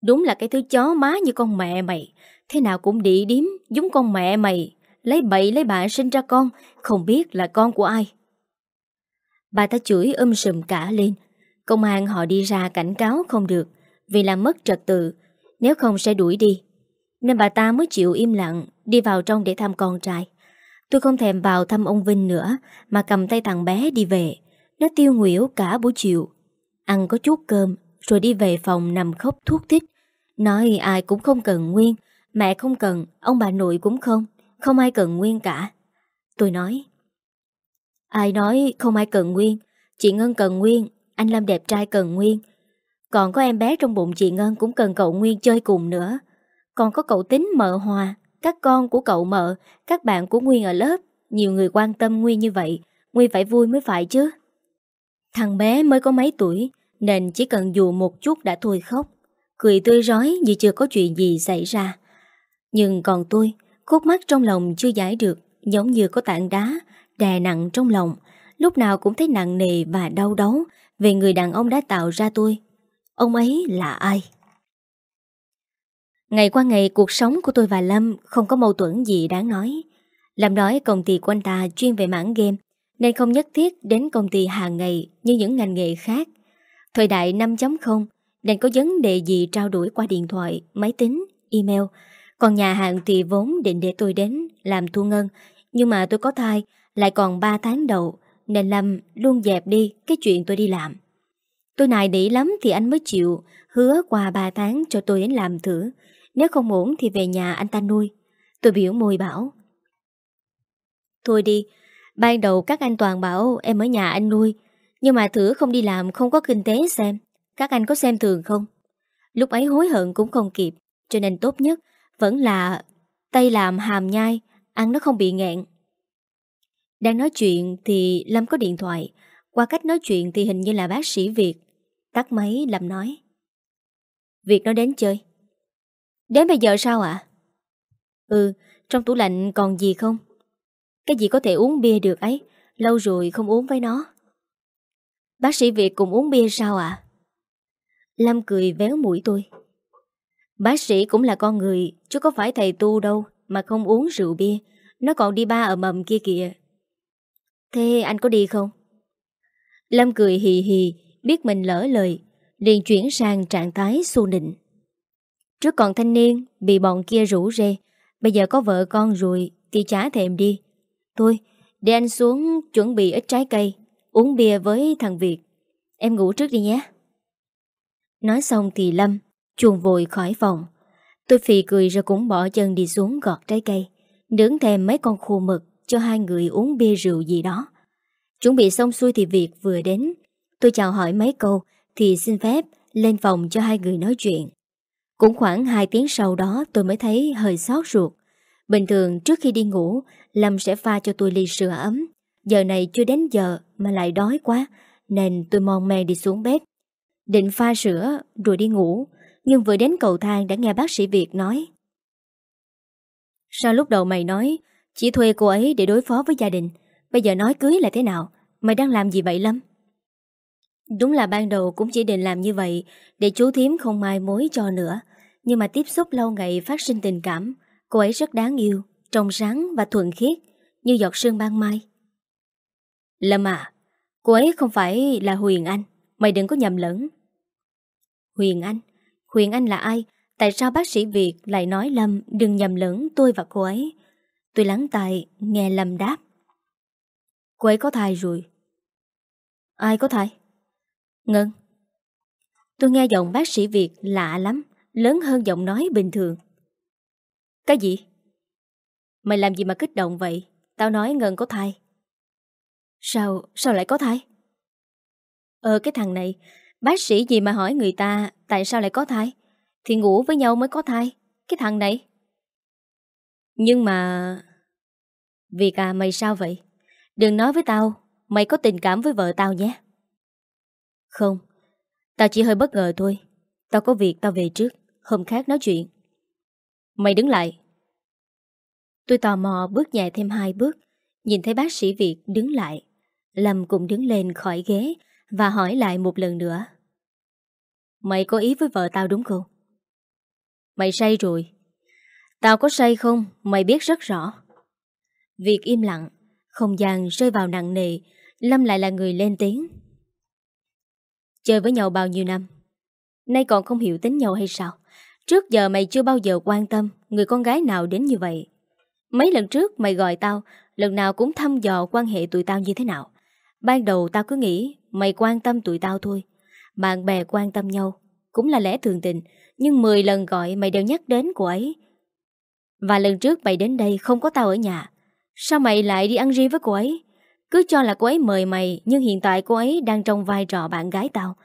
Đúng là cái thứ chó má như con mẹ mày, thế nào cũng đi điếm giống con mẹ mày, lấy bậy lấy bạ sinh ra con, không biết là con của ai. Bà ta chửi um sùm cả lên, công an họ đi ra cảnh cáo không được vì làm mất trật tự, nếu không sẽ đuổi đi. Nên bà ta mới chịu im lặng đi vào trong để thăm con trai. Tôi không thèm vào thăm ông Vinh nữa mà cầm tay thằng bé đi về. Nó tiêu nguyễu cả buổi chiều. Ăn có chút cơm rồi đi về phòng nằm khóc thuốc thích. Nói ai cũng không cần Nguyên. Mẹ không cần, ông bà nội cũng không. Không ai cần Nguyên cả. Tôi nói. Ai nói không ai cần Nguyên. Chị Ngân cần Nguyên, anh Lâm đẹp trai cần Nguyên. Còn có em bé trong bụng chị Ngân cũng cần cậu Nguyên chơi cùng nữa. Còn có cậu tính mợ hòa, các con của cậu mợ, các bạn của Nguyên ở lớp. Nhiều người quan tâm Nguyên như vậy, Nguyên phải vui mới phải chứ. Thằng bé mới có mấy tuổi, nên chỉ cần dù một chút đã thôi khóc. Cười tươi rói như chưa có chuyện gì xảy ra. Nhưng còn tôi, khúc mắt trong lòng chưa giải được, giống như có tảng đá, đè nặng trong lòng. Lúc nào cũng thấy nặng nề và đau đớn về người đàn ông đã tạo ra tôi. Ông ấy là ai? Ngày qua ngày cuộc sống của tôi và Lâm không có mâu thuẫn gì đáng nói. Lâm nói công ty của anh ta chuyên về mảng game nên không nhất thiết đến công ty hàng ngày như những ngành nghề khác. Thời đại 5.0 nên có vấn đề gì trao đổi qua điện thoại, máy tính, email. Còn nhà hàng thì vốn định để tôi đến làm thu ngân, nhưng mà tôi có thai, lại còn 3 tháng đầu, nên Lâm luôn dẹp đi cái chuyện tôi đi làm. Tôi nài nỉ lắm thì anh mới chịu, Hứa qua 3 tháng cho tôi đến làm thử. Nếu không ổn thì về nhà anh ta nuôi. Tôi biểu môi bảo, Thôi đi, Ban đầu các anh toàn bảo em ở nhà anh nuôi, Nhưng mà thử không đi làm Không có kinh tế xem. Các anh có xem thường không? Lúc ấy hối hận cũng không kịp, Cho nên tốt nhất vẫn là Tay làm hàm nhai, Ăn nó không bị nghẹn. Đang nói chuyện thì Lâm có điện thoại. Qua cách nói chuyện thì hình như là bác sĩ Việt. Tắt máy, Lâm nói. Việt nó đến chơi. Đến bây giờ sao ạ? Ừ Trong tủ lạnh còn gì không? Cái gì có thể uống bia được ấy? Lâu rồi không uống với nó. Bác sĩ Việt cùng uống bia sao ạ? Lâm cười véo mũi tôi. Bác sĩ cũng là con người Chứ có phải thầy tu đâu Mà không uống rượu bia. Nó còn đi ba ở mầm kia kìa. Thế anh có đi không? Lâm cười hì hì biết mình lỡ lời, liền chuyển sang trạng thái xu nịnh. Trước còn thanh niên, bị bọn kia rủ rê, bây giờ có vợ con rồi thì trả thèm đi. Thôi, để anh xuống chuẩn bị ít trái cây, Uống bia với thằng Việt. Em ngủ trước đi nhé. Nói xong thì Lâm chuồn vội khỏi phòng. Tôi phì cười rồi cũng bỏ chân đi xuống gọt trái cây, Nướng thêm mấy con khô mực Cho hai người uống bia rượu gì đó. Chuẩn bị xong xuôi thì việc vừa đến, Tôi chào hỏi mấy câu Thì xin phép lên phòng cho hai người nói chuyện. Cũng khoảng 2 tiếng sau đó tôi mới thấy hơi xót ruột. Bình thường trước khi đi ngủ, Lâm sẽ pha cho tôi ly sữa ấm. Giờ này chưa đến giờ mà lại đói quá, Nên tôi mòn men đi xuống bếp. Định pha sữa rồi đi ngủ. Nhưng vừa đến cầu thang đã nghe bác sĩ Việt nói. Sao lúc đầu mày nói Chỉ thuê cô ấy để đối phó với gia đình Bây giờ nói cưới là thế nào? Mày đang làm gì vậy Lâm? Đúng là ban đầu cũng chỉ định làm như vậy Để chú thím không mai mối cho nữa. Nhưng mà tiếp xúc lâu ngày phát sinh tình cảm Cô ấy rất đáng yêu Trong sáng và thuần khiết Như giọt sương ban mai. Lâm à Cô ấy không phải là Huyền Anh Mày đừng có nhầm lẫn. Huyền Anh Huyền Anh là ai? Tại sao bác sĩ Việt lại nói Lâm Đừng nhầm lẫn tôi và cô ấy Tôi lắng tai nghe Lâm đáp. Cô ấy có thai rồi. Ai có thai? Ngân. Tôi nghe giọng bác sĩ Việt lạ lắm Lớn hơn giọng nói bình thường. Cái gì? Mày làm gì mà kích động vậy? Tao nói Ngân có thai. Sao, sao lại có thai? Ờ cái thằng này Bác sĩ gì mà hỏi người ta Tại sao lại có thai? Thì ngủ với nhau mới có thai, Cái thằng này. Nhưng mà Việc à mày sao vậy? Đừng nói với tao, Mày có tình cảm với vợ tao nhé. Không, Tao chỉ hơi bất ngờ thôi. Tao có việc tao về trước, Hôm khác nói chuyện. Mày đứng lại. Tôi tò mò bước nhẹ thêm hai bước, Nhìn thấy bác sĩ Việt đứng lại. Lâm cũng đứng lên khỏi ghế Và hỏi lại một lần nữa. Mày có ý với vợ tao đúng không? Mày say rồi. Tao có say không? Mày biết rất rõ. Việc im lặng, Không gian rơi vào nặng nề, Lâm lại là người lên tiếng. Chơi với nhau bao nhiêu năm? Nay còn không hiểu tính nhau hay sao? Trước giờ mày chưa bao giờ quan tâm Người con gái nào đến như vậy. Mấy lần trước mày gọi tao, Lần nào cũng thăm dò quan hệ tụi tao như thế nào. Ban đầu tao cứ nghĩ Mày quan tâm tụi tao thôi bạn bè quan tâm nhau, Cũng là lẽ thường tình, Nhưng 10 lần gọi mày đều nhắc đến cô ấy. Và lần trước mày đến đây không có tao ở nhà, Sao mày lại đi ăn riêng với cô ấy? Cứ cho là cô ấy mời mày, Nhưng hiện tại cô ấy đang trong vai trò bạn gái tao.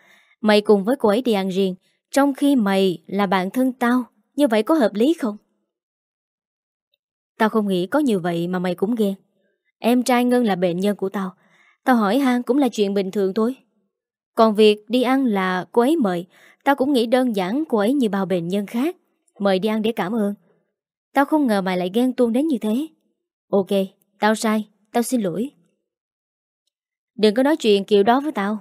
Mày cùng với cô ấy đi ăn riêng, Trong khi mày là bạn thân tao, Như vậy có hợp lý không? Tao không nghĩ có như vậy mà mày cũng ghen. Em trai Ngân là bệnh nhân của tao. Tao hỏi han cũng là chuyện bình thường thôi. Còn việc đi ăn là cô ấy mời. Tao cũng nghĩ đơn giản cô ấy như bao bệnh nhân khác. Mời đi ăn để cảm ơn. Tao không ngờ mày lại ghen tuông đến như thế. Ok, tao sai Tao xin lỗi. Đừng có nói chuyện kiểu đó với tao.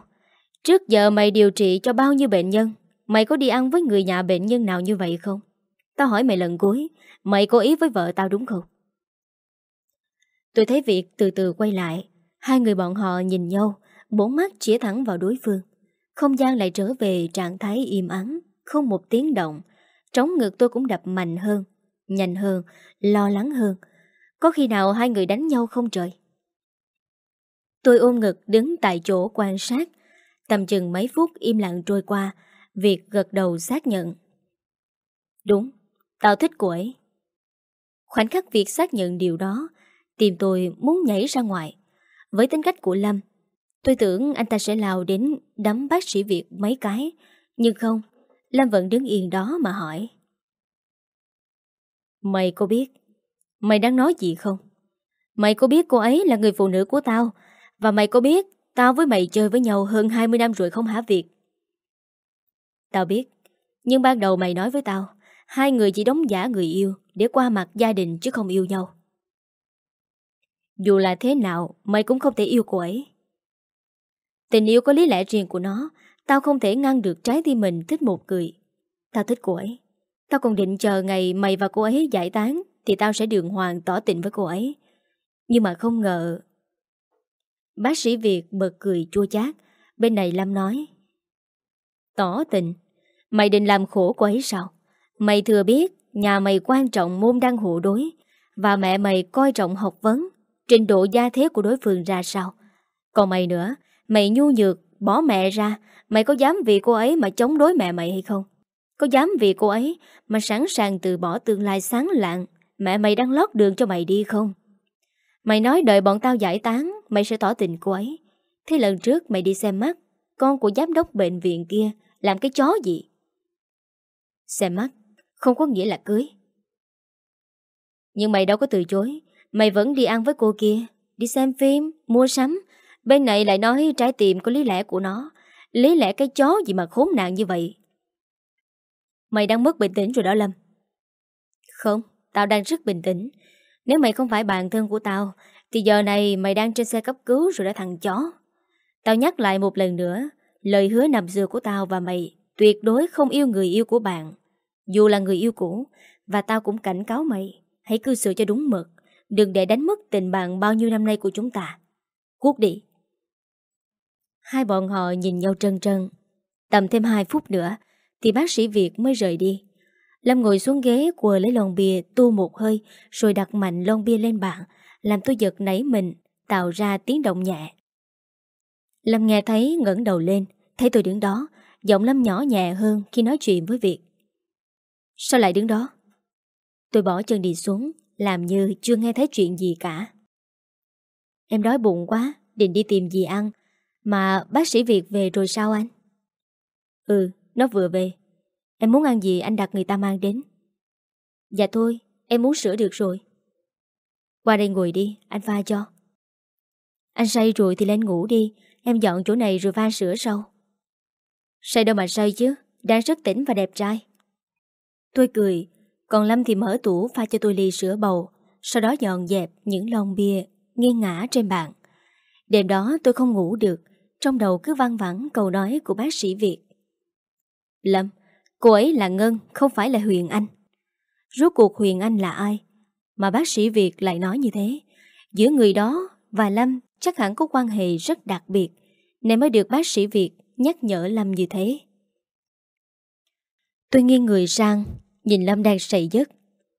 Trước giờ mày điều trị cho bao nhiêu bệnh nhân Mày có đi ăn với người nhà bệnh nhân nào như vậy không? Tao hỏi mày lần cuối Mày có ý với vợ tao đúng không? Tôi thấy việc từ từ quay lại. Hai người bọn họ nhìn nhau. Bốn mắt chĩa thẳng vào đối phương. Không gian lại trở về trạng thái im ắng Không một tiếng động. Trống ngực tôi cũng đập mạnh hơn Nhanh hơn, lo lắng hơn. Có khi nào hai người đánh nhau không trời? Tôi ôm ngực đứng tại chỗ quan sát. Tầm chừng mấy phút im lặng trôi qua Việc gật đầu xác nhận. Đúng, tao thích cô ấy. Khoảnh khắc việc xác nhận điều đó Tìm tôi muốn nhảy ra ngoài. Với tính cách của Lâm Tôi tưởng anh ta sẽ lao đến đấm bác sĩ Việt mấy cái. Nhưng không, Lâm vẫn đứng yên đó mà hỏi. Mày có biết, Mày đang nói gì không? Mày có biết cô ấy là người phụ nữ của tao? Và mày có biết Tao với mày chơi với nhau hơn 20 năm rồi không hả Việt? Tao biết, Nhưng ban đầu mày nói với tao, Hai người chỉ đóng giả người yêu Để qua mặt gia đình chứ không yêu nhau. Dù là thế nào, Mày cũng không thể yêu cô ấy. Tình yêu có lý lẽ riêng của nó. Tao không thể ngăn được trái tim mình thích một người. Tao thích cô ấy. Tao còn định chờ ngày mày và cô ấy giải tán, Thì tao sẽ đường hoàng tỏ tình với cô ấy. Nhưng mà không ngờ, Bác sĩ Việt bật cười chua chát. Bên này Lâm nói, Tỏ tình? Mày định làm khổ cô ấy sao? Mày thừa biết Nhà mày quan trọng môn đăng hộ đối, Và mẹ mày coi trọng học vấn. Trình độ gia thế của đối phương ra sao? Còn mày nữa Mày nhu nhược, bỏ mẹ ra, mày có dám vì cô ấy mà chống đối mẹ mày hay không? Có dám vì cô ấy mà sẵn sàng từ bỏ tương lai sáng lạng mẹ mày đang lót đường cho mày đi không? Mày nói đợi bọn tao giải tán, mày sẽ tỏ tình cô ấy. Thế lần trước mày đi xem mắt, con của giám đốc bệnh viện kia làm cái chó gì? Xem mắt, không có nghĩa là cưới. Nhưng mày đâu có từ chối, mày vẫn đi ăn với cô kia, đi xem phim, mua sắm. Bên này lại nói trái tim có lý lẽ của nó. Lý lẽ cái chó gì mà khốn nạn như vậy? Mày đang mất bình tĩnh rồi đó Lâm. Không, tao đang rất bình tĩnh. Nếu mày không phải bạn thân của tao, thì giờ này mày đang trên xe cấp cứu rồi đã thằng chó. Tao nhắc lại một lần nữa, lời hứa nằm dừa của tao và mày tuyệt đối không yêu người yêu của bạn. Dù là người yêu cũ, và tao cũng cảnh cáo mày, hãy cư xử cho đúng mực, đừng để đánh mất tình bạn bao nhiêu năm nay của chúng ta. Cuốc đi. Hai bọn họ nhìn nhau trân trân. Tầm thêm hai phút nữa, thì bác sĩ Việt mới rời đi. Lâm ngồi xuống ghế quờ lấy lon bia tu một hơi rồi đặt mạnh lon bia lên bàn, làm tôi giật nảy mình, tạo ra tiếng động nhẹ. Lâm nghe thấy ngẩng đầu lên, thấy tôi đứng đó, giọng Lâm nhỏ nhẹ hơn khi nói chuyện với Việt. Sao lại đứng đó? Tôi bỏ chân đi xuống, làm như chưa nghe thấy chuyện gì cả. Em đói bụng quá, định đi tìm gì ăn. Mà bác sĩ Việt về rồi sao anh? Ừ, nó vừa về. Em muốn ăn gì anh đặt người ta mang đến. Dạ thôi, em muốn sữa được rồi. Qua đây ngồi đi, anh pha cho. Anh say rồi thì lên ngủ đi, em dọn chỗ này rồi pha sữa sau. Say đâu mà say chứ, đang rất tỉnh và đẹp trai. Tôi cười, còn Lâm thì mở tủ pha cho tôi ly sữa bầu, sau đó dọn dẹp những lon bia nghiêng ngã trên bàn. Đêm đó tôi không ngủ được, trong đầu cứ vang vẳng câu nói của bác sĩ Việt. Lâm, cô ấy là Ngân, không phải là Huyền Anh. Rốt cuộc Huyền Anh là ai? Mà bác sĩ Việt lại nói như thế. Giữa người đó và Lâm chắc hẳn có quan hệ rất đặc biệt, nên mới được bác sĩ Việt nhắc nhở Lâm như thế. Tôi nghiêng người sang, nhìn Lâm đang sậy giấc.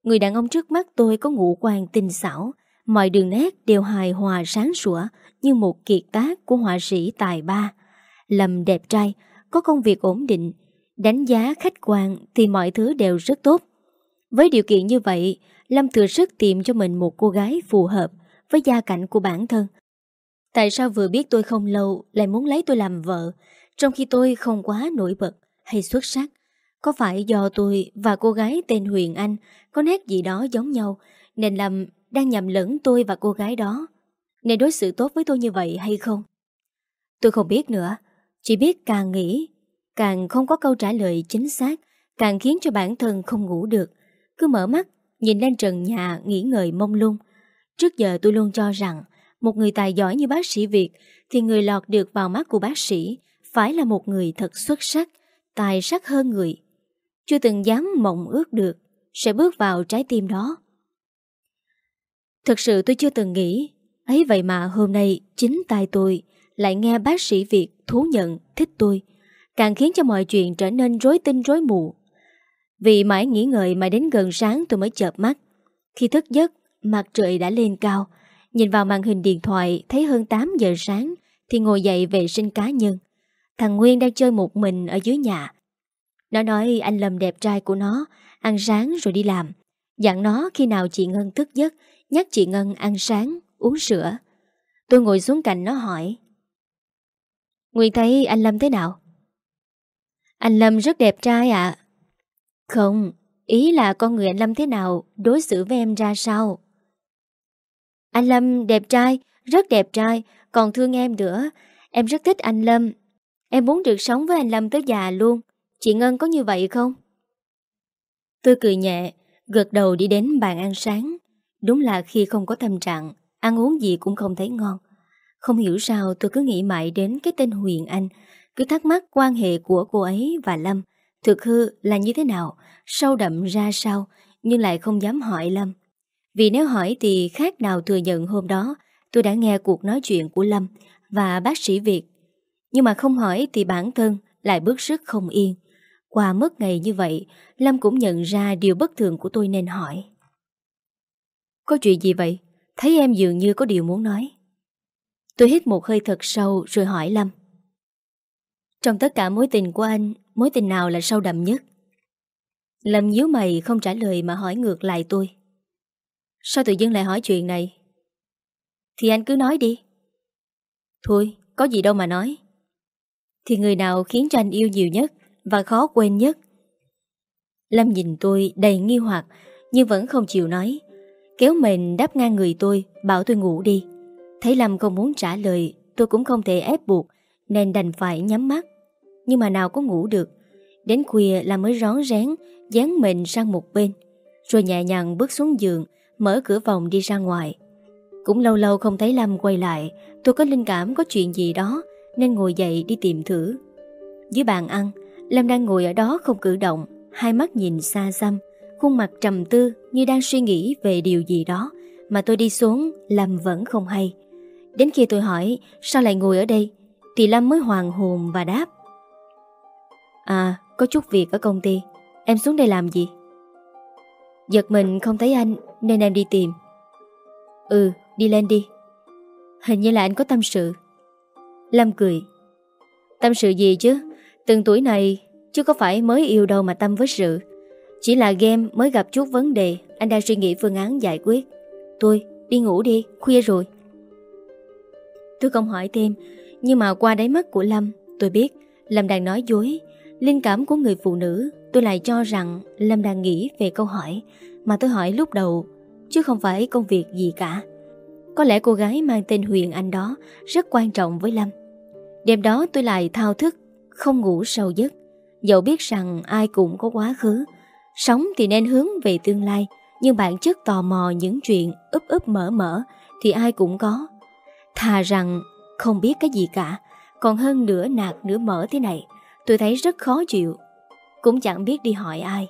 Người đàn ông trước mắt tôi có ngũ quan tinh xảo, mọi đường nét đều hài hòa sáng sủa như một kiệt tác của họa sĩ tài ba. Lâm đẹp trai, có công việc ổn định, đánh giá khách quan thì mọi thứ đều rất tốt. Với điều kiện như vậy, Lâm thừa sức tìm cho mình một cô gái phù hợp với gia cảnh của bản thân. Tại sao vừa biết tôi không lâu lại muốn lấy tôi làm vợ, trong khi tôi không quá nổi bật hay xuất sắc? Có phải do tôi và cô gái tên Huyền Anh có nét gì đó giống nhau nên Lâm đang nhầm lẫn tôi và cô gái đó? Nên đối xử tốt với tôi như vậy hay không? Tôi không biết nữa, chỉ biết càng nghĩ, càng không có câu trả lời chính xác, càng khiến cho bản thân không ngủ được. Cứ mở mắt, nhìn lên trần nhà nghỉ ngơi mông lung. Trước giờ tôi luôn cho rằng, một người tài giỏi như bác sĩ Việt thì người lọt được vào mắt của bác sĩ phải là một người thật xuất sắc, tài sắc hơn người. Chưa từng dám mộng ước được sẽ bước vào trái tim đó. Thật sự tôi chưa từng nghĩ ấy vậy mà hôm nay chính tay tôi lại nghe bác sĩ Việt thú nhận thích tôi, càng khiến cho mọi chuyện trở nên rối tinh rối mù. Vì mãi nghĩ ngợi mà đến gần sáng tôi mới chợp mắt. Khi thức giấc, mặt trời đã lên cao, nhìn vào màn hình điện thoại thấy hơn 8 giờ sáng thì ngồi dậy vệ sinh cá nhân. Thằng Nguyên đang chơi một mình ở dưới nhà. Nó nói anh Lâm đẹp trai của nó, ăn sáng rồi đi làm. Dặn nó khi nào chị Ngân thức giấc, nhắc chị Ngân ăn sáng, uống sữa. Tôi ngồi xuống cạnh nó hỏi. Nguyên thấy anh Lâm thế nào? Anh Lâm rất đẹp trai ạ. Không, ý là con người anh Lâm thế nào, đối xử với em ra sao? Anh Lâm đẹp trai, rất đẹp trai, còn thương em nữa. Em rất thích anh Lâm. Em muốn được sống với anh Lâm tới già luôn. Chị Ngân có như vậy không? Tôi cười nhẹ, gật đầu đi đến bàn ăn sáng. Đúng là khi không có tâm trạng, ăn uống gì cũng không thấy ngon. Không hiểu sao tôi cứ nghĩ mãi đến cái tên Huyền Anh, cứ thắc mắc quan hệ của cô ấy và Lâm. Thực hư là như thế nào, sâu đậm ra sao, nhưng lại không dám hỏi Lâm. Vì nếu hỏi thì khác nào thừa nhận hôm đó tôi đã nghe cuộc nói chuyện của Lâm và bác sĩ Việt. Nhưng mà không hỏi thì bản thân lại bức sức không yên. Qua mất ngày như vậy, Lâm cũng nhận ra điều bất thường của tôi nên hỏi. Có chuyện gì vậy? Thấy em dường như có điều muốn nói. Tôi hít một hơi thật sâu rồi hỏi Lâm. Trong tất cả mối tình của anh, mối tình nào là sâu đậm nhất? Lâm nhíu mày không trả lời mà hỏi ngược lại tôi. Sao tự dưng lại hỏi chuyện này? Thì anh cứ nói đi. Thôi, có gì đâu mà nói. Thì người nào khiến cho anh yêu nhiều nhất và khó quên nhất? Lâm nhìn tôi đầy nghi hoặc nhưng vẫn không chịu nói. Kéo mình đáp ngang người tôi, bảo tôi ngủ đi. Thấy Lâm không muốn trả lời, tôi cũng không thể ép buộc, nên đành phải nhắm mắt. Nhưng mà nào có ngủ được. Đến khuya là mới rón rén, dán mình sang một bên. Rồi nhẹ nhàng bước xuống giường, mở cửa phòng đi ra ngoài. Cũng lâu lâu không thấy Lâm quay lại, tôi có linh cảm có chuyện gì đó, nên ngồi dậy đi tìm thử. Dưới bàn ăn, Lâm đang ngồi ở đó không cử động, hai mắt nhìn xa xăm, khuôn mặt trầm tư như đang suy nghĩ về điều gì đó, mà tôi đi xuống, Lâm vẫn không hay. Đến khi tôi hỏi sao lại ngồi ở đây, thì Lâm mới hoàng hồn và đáp. À, có chút việc ở công ty, em xuống đây làm gì? Giật mình không thấy anh nên em đi tìm. Ừ, đi lên đi. Hình như là anh có tâm sự. Lâm cười. Tâm sự gì chứ? Từng tuổi này chứ có phải mới yêu đâu mà tâm với sự. Chỉ là game mới gặp chút vấn đề, anh đang suy nghĩ phương án giải quyết. Tôi, đi ngủ đi, khuya rồi. Tôi không hỏi thêm, nhưng mà qua đáy mắt của Lâm, tôi biết Lâm đang nói dối. Linh cảm của người phụ nữ, tôi lại cho rằng Lâm đang nghĩ về câu hỏi mà tôi hỏi lúc đầu, chứ không phải công việc gì cả. Có lẽ cô gái mang tên Huyền Anh đó rất quan trọng với Lâm. Đêm đó tôi lại thao thức, không ngủ sâu giấc. Dẫu biết rằng ai cũng có quá khứ, sống thì nên hướng về tương lai, nhưng bản chất tò mò những chuyện úp úp mở mở thì ai cũng có. Thà rằng không biết cái gì cả, còn hơn nửa nạt nửa mở thế này, tôi thấy rất khó chịu. Cũng chẳng biết đi hỏi ai.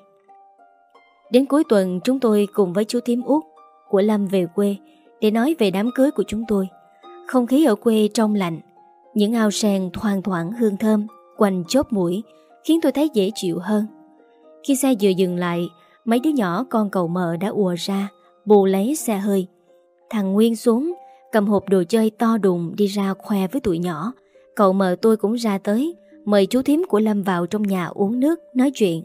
Đến cuối tuần chúng tôi cùng với chú Thím Út của Lâm về quê để nói về đám cưới của chúng tôi. Không khí ở quê trong lạnh, những ao sen thoang thoảng hương thơm quanh chốt mũi khiến tôi thấy dễ chịu hơn. Khi xe vừa dừng lại, mấy đứa nhỏ con cầu mờ đã ùa ra, bù lấy xe hơi. Thằng Nguyên xuống, cầm hộp đồ chơi to đùng đi ra khoe với tụi nhỏ. Cậu mờ tôi cũng ra tới, mời chú thím của Lâm vào trong nhà uống nước, nói chuyện.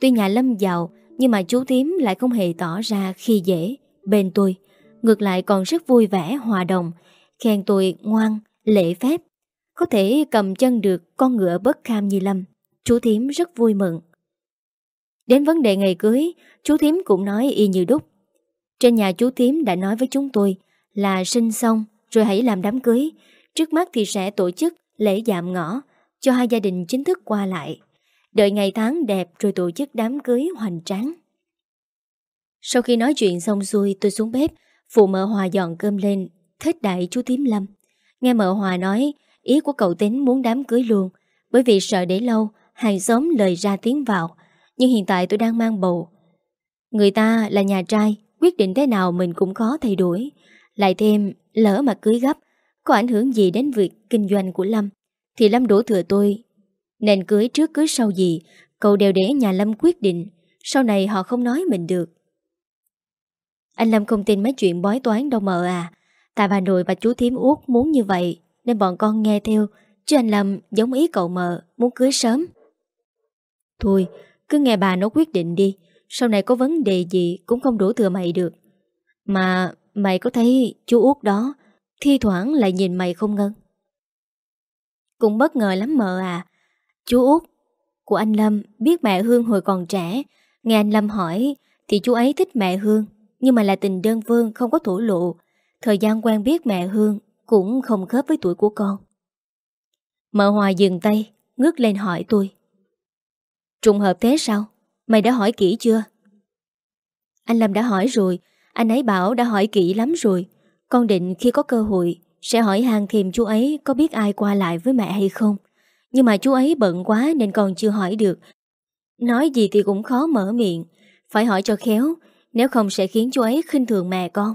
Tuy nhà Lâm giàu, nhưng mà chú thím lại không hề tỏ ra khi dễ bên tôi. Ngược lại còn rất vui vẻ, hòa đồng, khen tôi ngoan, lễ phép. Có thể cầm chân được con ngựa bất kham như Lâm. Chú thím rất vui mừng. Đến vấn đề ngày cưới, chú thím cũng nói y như đúc. Trên nhà chú thím đã nói với chúng tôi là sinh xong rồi hãy làm đám cưới. Trước mắt thì sẽ tổ chức lễ dạm ngõ cho hai gia đình chính thức qua lại. Đợi ngày tháng đẹp rồi tổ chức đám cưới hoành tráng. Sau khi nói chuyện xong xuôi tôi xuống bếp, phụ mợ Hòa dọn cơm lên, thích đại chú Tím Lâm. Nghe mợ Hòa nói ý của cậu tính muốn đám cưới luôn, bởi vì sợ để lâu, hàng xóm lời ra tiếng vào. Nhưng hiện tại tôi đang mang bầu. Người ta là nhà trai, quyết định thế nào mình cũng khó thay đổi. Lại thêm, lỡ mà cưới gấp, có ảnh hưởng gì đến việc kinh doanh của Lâm, thì Lâm đổ thừa tôi. Nên cưới trước cưới sau gì, cậu đều để nhà Lâm quyết định, sau này họ không nói mình được. Anh Lâm không tin mấy chuyện bói toán đâu mờ à. Tại bà nội và chú thím út muốn như vậy, nên bọn con nghe theo, chứ anh Lâm giống ý cậu mờ, muốn cưới sớm. Thôi, cứ nghe bà nó quyết định đi, sau này có vấn đề gì cũng không đổ thừa mày được. Mà mày có thấy chú út đó, thi thoảng lại nhìn mày không ngân? Cũng bất ngờ lắm mờ à. Chú út của anh Lâm biết mẹ Hương hồi còn trẻ, nghe anh Lâm hỏi thì chú ấy thích mẹ Hương nhưng mà là tình đơn phương không có thổ lộ Thời gian quen biết mẹ Hương Cũng không khớp với tuổi của con Mợ Hòa dừng tay Ngước lên hỏi tôi Trùng hợp thế sao? Mày đã hỏi kỹ chưa? Anh Lâm đã hỏi rồi. Anh ấy bảo đã hỏi kỹ lắm rồi. Con định khi có cơ hội Sẽ hỏi hàng thêm chú ấy có biết ai qua lại với mẹ hay không. Nhưng mà chú ấy bận quá Nên còn chưa hỏi được. Nói gì thì cũng khó mở miệng. Phải hỏi cho khéo, nếu không sẽ khiến chú ấy khinh thường mẹ con.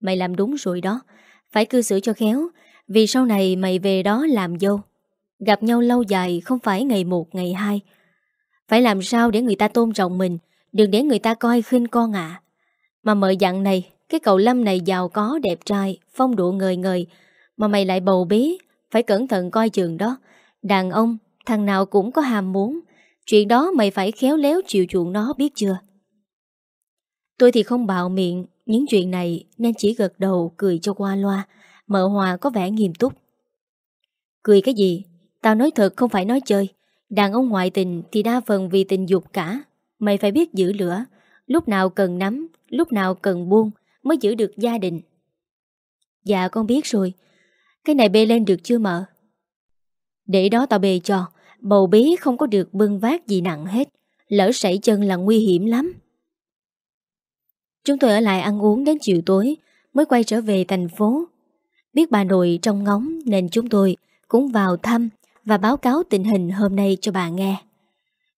Mày làm đúng rồi đó. Phải cư xử cho khéo, Vì sau này mày về đó làm dâu. Gặp nhau lâu dài không phải ngày một ngày hai. Phải làm sao để người ta tôn trọng mình Đừng để người ta coi khinh con ạ. Mà mợ dặn này Cái cậu Lâm này giàu có đẹp trai Phong độ ngời ngời Mà mày lại bầu bí Phải cẩn thận coi chừng đó. Đàn ông, thằng nào cũng có hàm muốn Chuyện đó mày phải khéo léo chịu chuộng nó biết chưa? Tôi thì không bạo miệng Những chuyện này nên chỉ gật đầu cười cho qua loa Mợ Hòa có vẻ nghiêm túc. Cười cái gì? Tao nói thật, không phải nói chơi. Đàn ông ngoại tình thì đa phần vì tình dục cả. Mày phải biết giữ lửa. Lúc nào cần nắm, Lúc nào cần buông Mới giữ được gia đình. Dạ con biết rồi. Cái này bê lên được chưa mợ? Để đó tao bê cho. Bầu bí không có được bưng vác gì nặng hết. Lỡ sảy chân là nguy hiểm lắm. Chúng tôi ở lại ăn uống đến chiều tối Mới quay trở về thành phố. Biết bà nội trong ngóng Nên chúng tôi cũng vào thăm và báo cáo tình hình hôm nay cho bà nghe.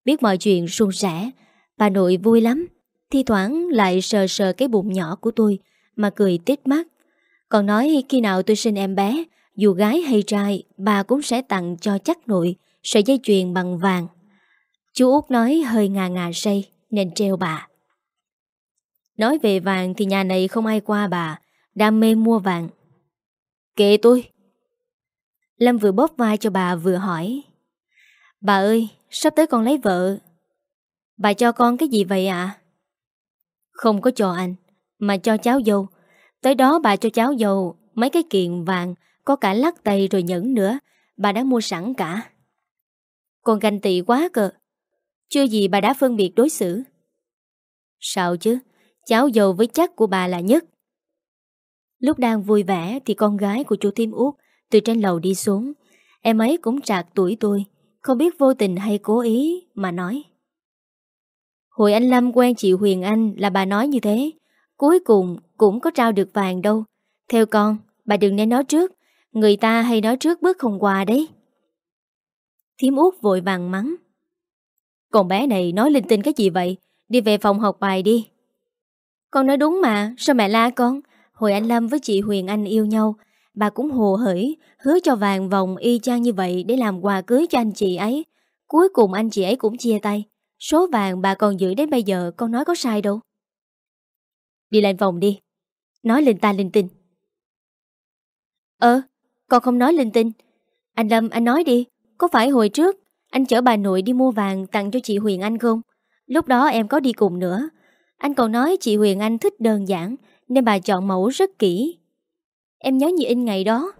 Biết mọi chuyện suôn sẻ, Bà nội vui lắm, Thi thoảng lại sờ sờ cái bụng nhỏ của tôi Mà cười tít mắt. Còn nói khi nào tôi sinh em bé, Dù gái hay trai, Bà cũng sẽ tặng cho chắc nội Sợi dây chuyền bằng vàng. Chú út nói hơi ngà ngà say, Nên treo bà. Nói về vàng thì nhà này không ai qua bà, Đam mê mua vàng. Kệ tôi Lâm vừa bóp vai cho bà vừa hỏi. Bà ơi, Sắp tới con lấy vợ. Bà cho con cái gì vậy ạ? Không có cho anh, Mà cho cháu dâu. Tới đó bà cho cháu dâu Mấy cái kiện vàng, Có cả lắc tay rồi nhẫn nữa. Bà đã mua sẵn cả. Con ganh tị quá cơ. Chưa gì bà đã phân biệt đối xử. Sao chứ? Cháu dâu với chắc của bà là nhất. Lúc đang vui vẻ Thì con gái của chú Thiêm Út từ trên lầu đi xuống, Em ấy cũng trạc tuổi tôi, Không biết vô tình hay cố ý mà nói. Hồi anh Lâm quen chị Huyền Anh Là bà nói như thế, Cuối cùng cũng có trao được vàng đâu. Theo con, Bà đừng nên nói trước, Người ta hay nói trước bước không qua đấy. Thiếm út vội vàng mắng. Con bé này nói linh tinh cái gì vậy? Đi về phòng học bài đi. Con nói đúng mà, Sao mẹ la con? Hồi anh Lâm với chị Huyền Anh yêu nhau Bà cũng hồ hởi, Hứa cho vàng vòng y chang như vậy Để làm quà cưới cho anh chị ấy. Cuối cùng anh chị ấy cũng chia tay. Số vàng bà còn giữ đến bây giờ, Con nói có sai đâu. Đi lên phòng đi. Nói linh ta linh tinh. Ờ Con không nói linh tinh. Anh Lâm, anh nói đi. Có phải hồi trước Anh chở bà nội đi mua vàng tặng cho chị Huyền Anh không? Lúc đó em có đi cùng nữa. Anh còn nói chị Huyền Anh thích đơn giản, Nên bà chọn mẫu rất kỹ. Em nhớ như in ngày đó.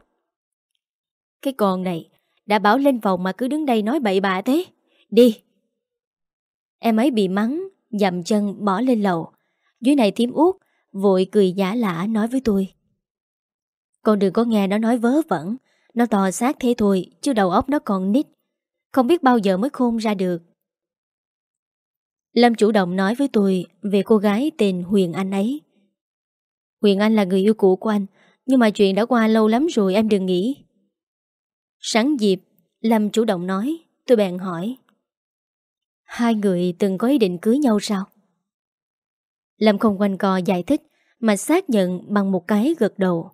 Cái con này, Đã bảo lên phòng mà cứ đứng đây nói bậy bạ thế. Đi. Em ấy bị mắng, Dậm chân bỏ lên lầu. Dưới này thím út, Vội cười giả lả nói với tôi. Con đừng có nghe nó nói vớ vẩn. Nó to xác thế thôi, Chứ đầu óc nó còn nít. Không biết bao giờ mới khôn ra được. Lâm chủ động nói với tôi Về cô gái tên Huyền Anh ấy. Huyền Anh là người yêu cũ của anh. Nhưng mà chuyện đã qua lâu lắm rồi, em đừng nghĩ Sáng dịp, Lâm chủ động nói, Tôi bèn hỏi Hai người từng có ý định cưới nhau sao? Lâm không quanh co giải thích, Mà xác nhận bằng một cái gật đầu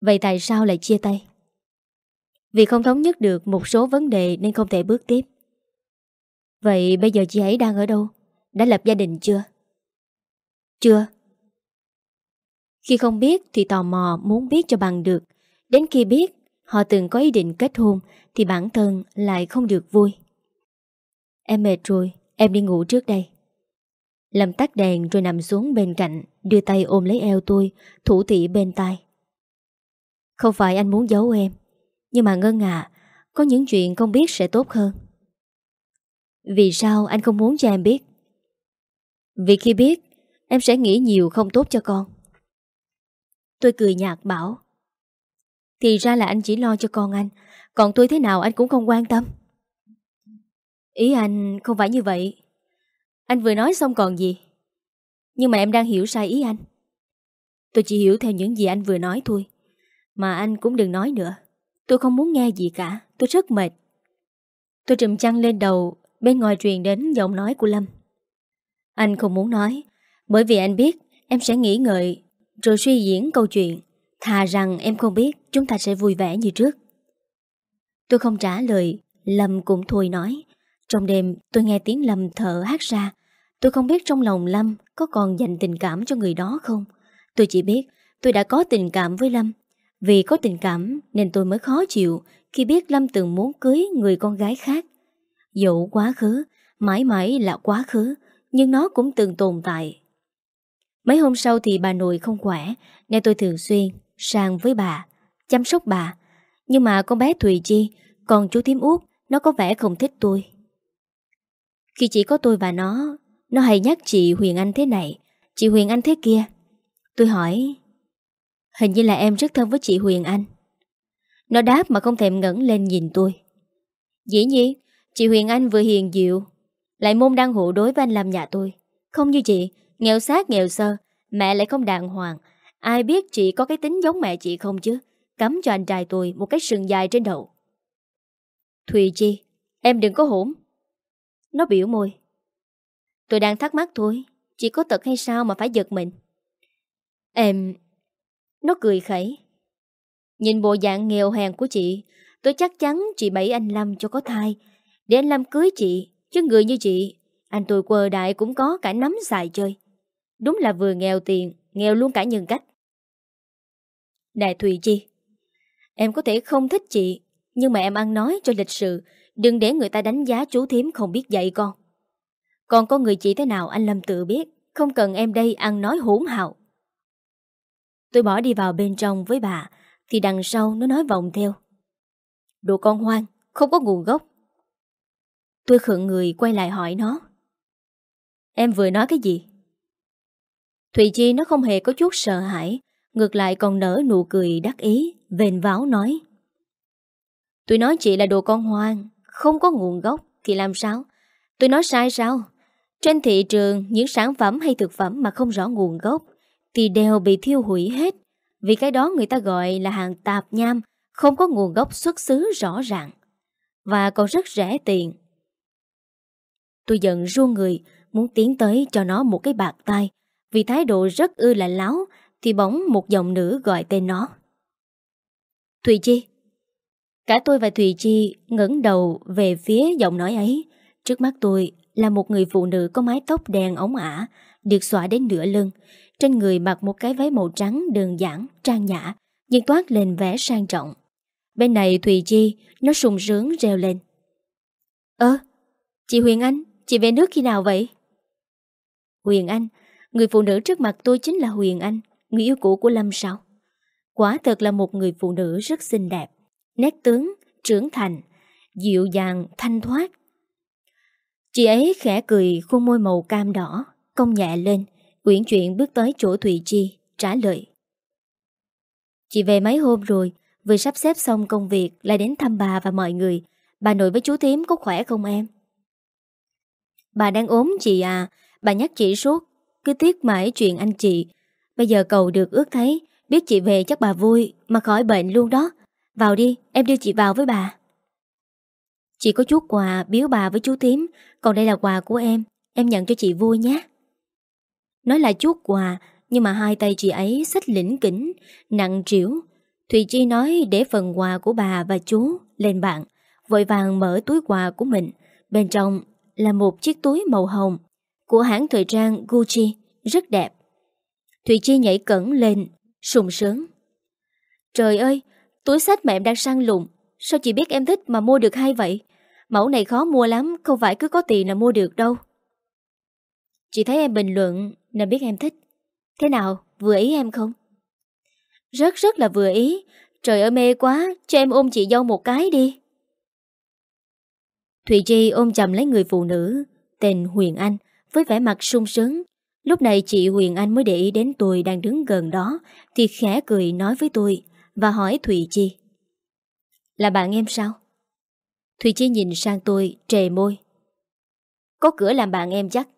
Vậy tại sao lại chia tay? Vì không thống nhất được một số vấn đề nên không thể bước tiếp Vậy bây giờ chị ấy đang ở đâu? Đã lập gia đình chưa? Chưa khi không biết thì tò mò muốn biết cho bằng được Đến khi biết họ từng có ý định kết hôn Thì bản thân lại không được vui Em mệt rồi, em đi ngủ trước đây. Lâm tắt đèn rồi nằm xuống bên cạnh, đưa tay ôm lấy eo tôi, thủ thị bên tai. Không phải anh muốn giấu em, nhưng mà ngân à, có những chuyện không biết sẽ tốt hơn. Vì sao anh không muốn cho em biết? Vì khi biết, em sẽ nghĩ nhiều không tốt cho con. Tôi cười nhạt bảo. Thì ra là anh chỉ lo cho con anh, còn tôi thế nào anh cũng không quan tâm. Ý anh không phải như vậy. Anh vừa nói xong còn gì? Nhưng mà em đang hiểu sai ý anh. Tôi chỉ hiểu theo những gì anh vừa nói thôi Mà anh cũng đừng nói nữa. Tôi không muốn nghe gì cả Tôi rất mệt. Tôi trùm chăn lên đầu Bên ngoài truyền đến giọng nói của Lâm. Anh không muốn nói Bởi vì anh biết em sẽ nghĩ ngợi rồi suy diễn câu chuyện Thà rằng em không biết Chúng ta sẽ vui vẻ như trước. Tôi không trả lời Lâm cũng thôi nói. Trong đêm tôi nghe tiếng Lâm thở hát ra. Tôi không biết trong lòng Lâm Có còn dành tình cảm cho người đó không. Tôi chỉ biết tôi đã có tình cảm với Lâm. Vì có tình cảm nên tôi mới khó chịu khi biết Lâm từng muốn cưới người con gái khác. Dẫu quá khứ, mãi mãi là quá khứ, nhưng nó cũng từng tồn tại. Mấy hôm sau thì bà nội không khỏe, nên tôi thường xuyên sang với bà, chăm sóc bà. Nhưng mà con bé Thùy Chi, còn chú Thiếm Út, nó có vẻ không thích tôi. Khi chỉ có tôi và nó, nó hay nhắc chị Huyền Anh thế này, chị Huyền Anh thế kia. Tôi hỏi, hình như là em rất thân với chị Huyền Anh. Nó đáp mà không thèm ngẩn lên nhìn tôi. Dĩ nhiên, chị Huyền Anh vừa hiền dịu, lại môn đăng hộ đối với anh làm nhà tôi. Không như chị, nghèo sát nghèo sơ, mẹ lại không đàng hoàng. Ai biết chị có cái tính giống mẹ chị không chứ? Cắm cho anh trai tôi một cái sừng dài trên đầu. Thùy Chi, em đừng có hổn Nó biểu môi. Tôi đang thắc mắc thôi, chị có tật hay sao mà phải giật mình? Em... Nó cười khẩy. Nhìn bộ dạng nghèo hèn của chị, tôi chắc chắn chị bẫy anh Lâm cho có thai. Để anh Lâm cưới chị, chứ người như chị, anh tôi quờ đại cũng có cả nắm xài chơi. Đúng là vừa nghèo tiền, nghèo luôn cả nhân cách. Đại Thùy Chi, em có thể không thích chị, nhưng mà em ăn nói cho lịch sự, đừng để người ta đánh giá chú thím không biết dạy con. Còn con người chị thế nào anh Lâm tự biết, không cần em đây ăn nói hỗn hào. Tôi bỏ đi vào bên trong với bà, thì đằng sau nó nói vòng theo. Đồ con hoang, không có nguồn gốc. Tôi khựng người quay lại hỏi nó. Em vừa nói cái gì? Thùy Chi nó không hề có chút sợ hãi, ngược lại còn nở nụ cười đắc ý, vền váo nói. Tôi nói chị là đồ con hoang, không có nguồn gốc thì làm sao? Tôi nói sai sao? Trên thị trường, những sản phẩm hay thực phẩm mà không rõ nguồn gốc thì đều bị thiêu hủy hết. Vì cái đó người ta gọi là hàng tạp nham, không có nguồn gốc xuất xứ rõ ràng. Và còn rất rẻ tiền. Tôi giận ruông người, muốn tiến tới cho nó một cái bạc tay. Vì thái độ rất ư là láo, thì bỗng một giọng nữ gọi tên nó. Thùy Chi. Cả tôi và Thùy Chi ngẩng đầu về phía giọng nói ấy. Trước mắt tôi là một người phụ nữ có mái tóc đen ống ả, được xõa đến nửa lưng. Trên người mặc một cái váy màu trắng đơn giản, trang nhã, nhưng toát lên vẻ sang trọng. Bên này Thùy Chi, nó sùng sướng reo lên. Ơ, chị Huyền Anh, chị về nước khi nào vậy? Huyền Anh, người phụ nữ trước mặt tôi chính là Huyền Anh, người yêu cũ của Lâm sao? Quả thật là một người phụ nữ rất xinh đẹp, nét tướng, trưởng thành, dịu dàng, thanh thoát. Chị ấy khẽ cười khuôn môi màu cam đỏ, cong nhẹ lên, uyển chuyện bước tới chỗ Thùy Chi, trả lời. Chị về mấy hôm rồi, vừa sắp xếp xong công việc lại đến thăm bà và mọi người. Bà nội với chú Tím có khỏe không em? Bà đang ốm chị à, bà nhắc chị suốt, cứ tiếc mãi chuyện anh chị. Bây giờ cầu được ước thấy, biết chị về chắc bà vui, mà khỏi bệnh luôn đó. Vào đi, em đưa chị vào với bà. Chị có chút quà biếu bà với chú Tím, còn đây là quà của em, em nhận cho chị vui nhé. Nói là chút quà, nhưng mà hai tay chị ấy xách lĩnh kỉnh, nặng trĩu. Thùy Chi nói để phần quà của bà và chú lên bạn, vội vàng mở túi quà của mình. Bên trong là một chiếc túi màu hồng của hãng thời trang Gucci, rất đẹp. Thùy Chi nhảy cẩn lên, sùng sướng. Trời ơi, túi sách mà em đang săn lùng, sao chị biết em thích mà mua được hay vậy? Mẫu này khó mua lắm, không phải cứ có tiền là mua được đâu. Chị thấy em bình luận nên biết em thích. Thế nào, vừa ý em không? Rất rất là vừa ý. Trời ơi mê quá, cho em ôm chị dâu một cái đi. Thùy Chi ôm chầm lấy người phụ nữ tên Huyền Anh với vẻ mặt sung sướng. Lúc này chị Huyền Anh mới để ý đến tôi đang đứng gần đó, thì khẽ cười nói với tôi và hỏi Thùy Chi. Là bạn em sao? Thùy Chi nhìn sang tôi, trề môi. Có cửa làm bạn em chắc.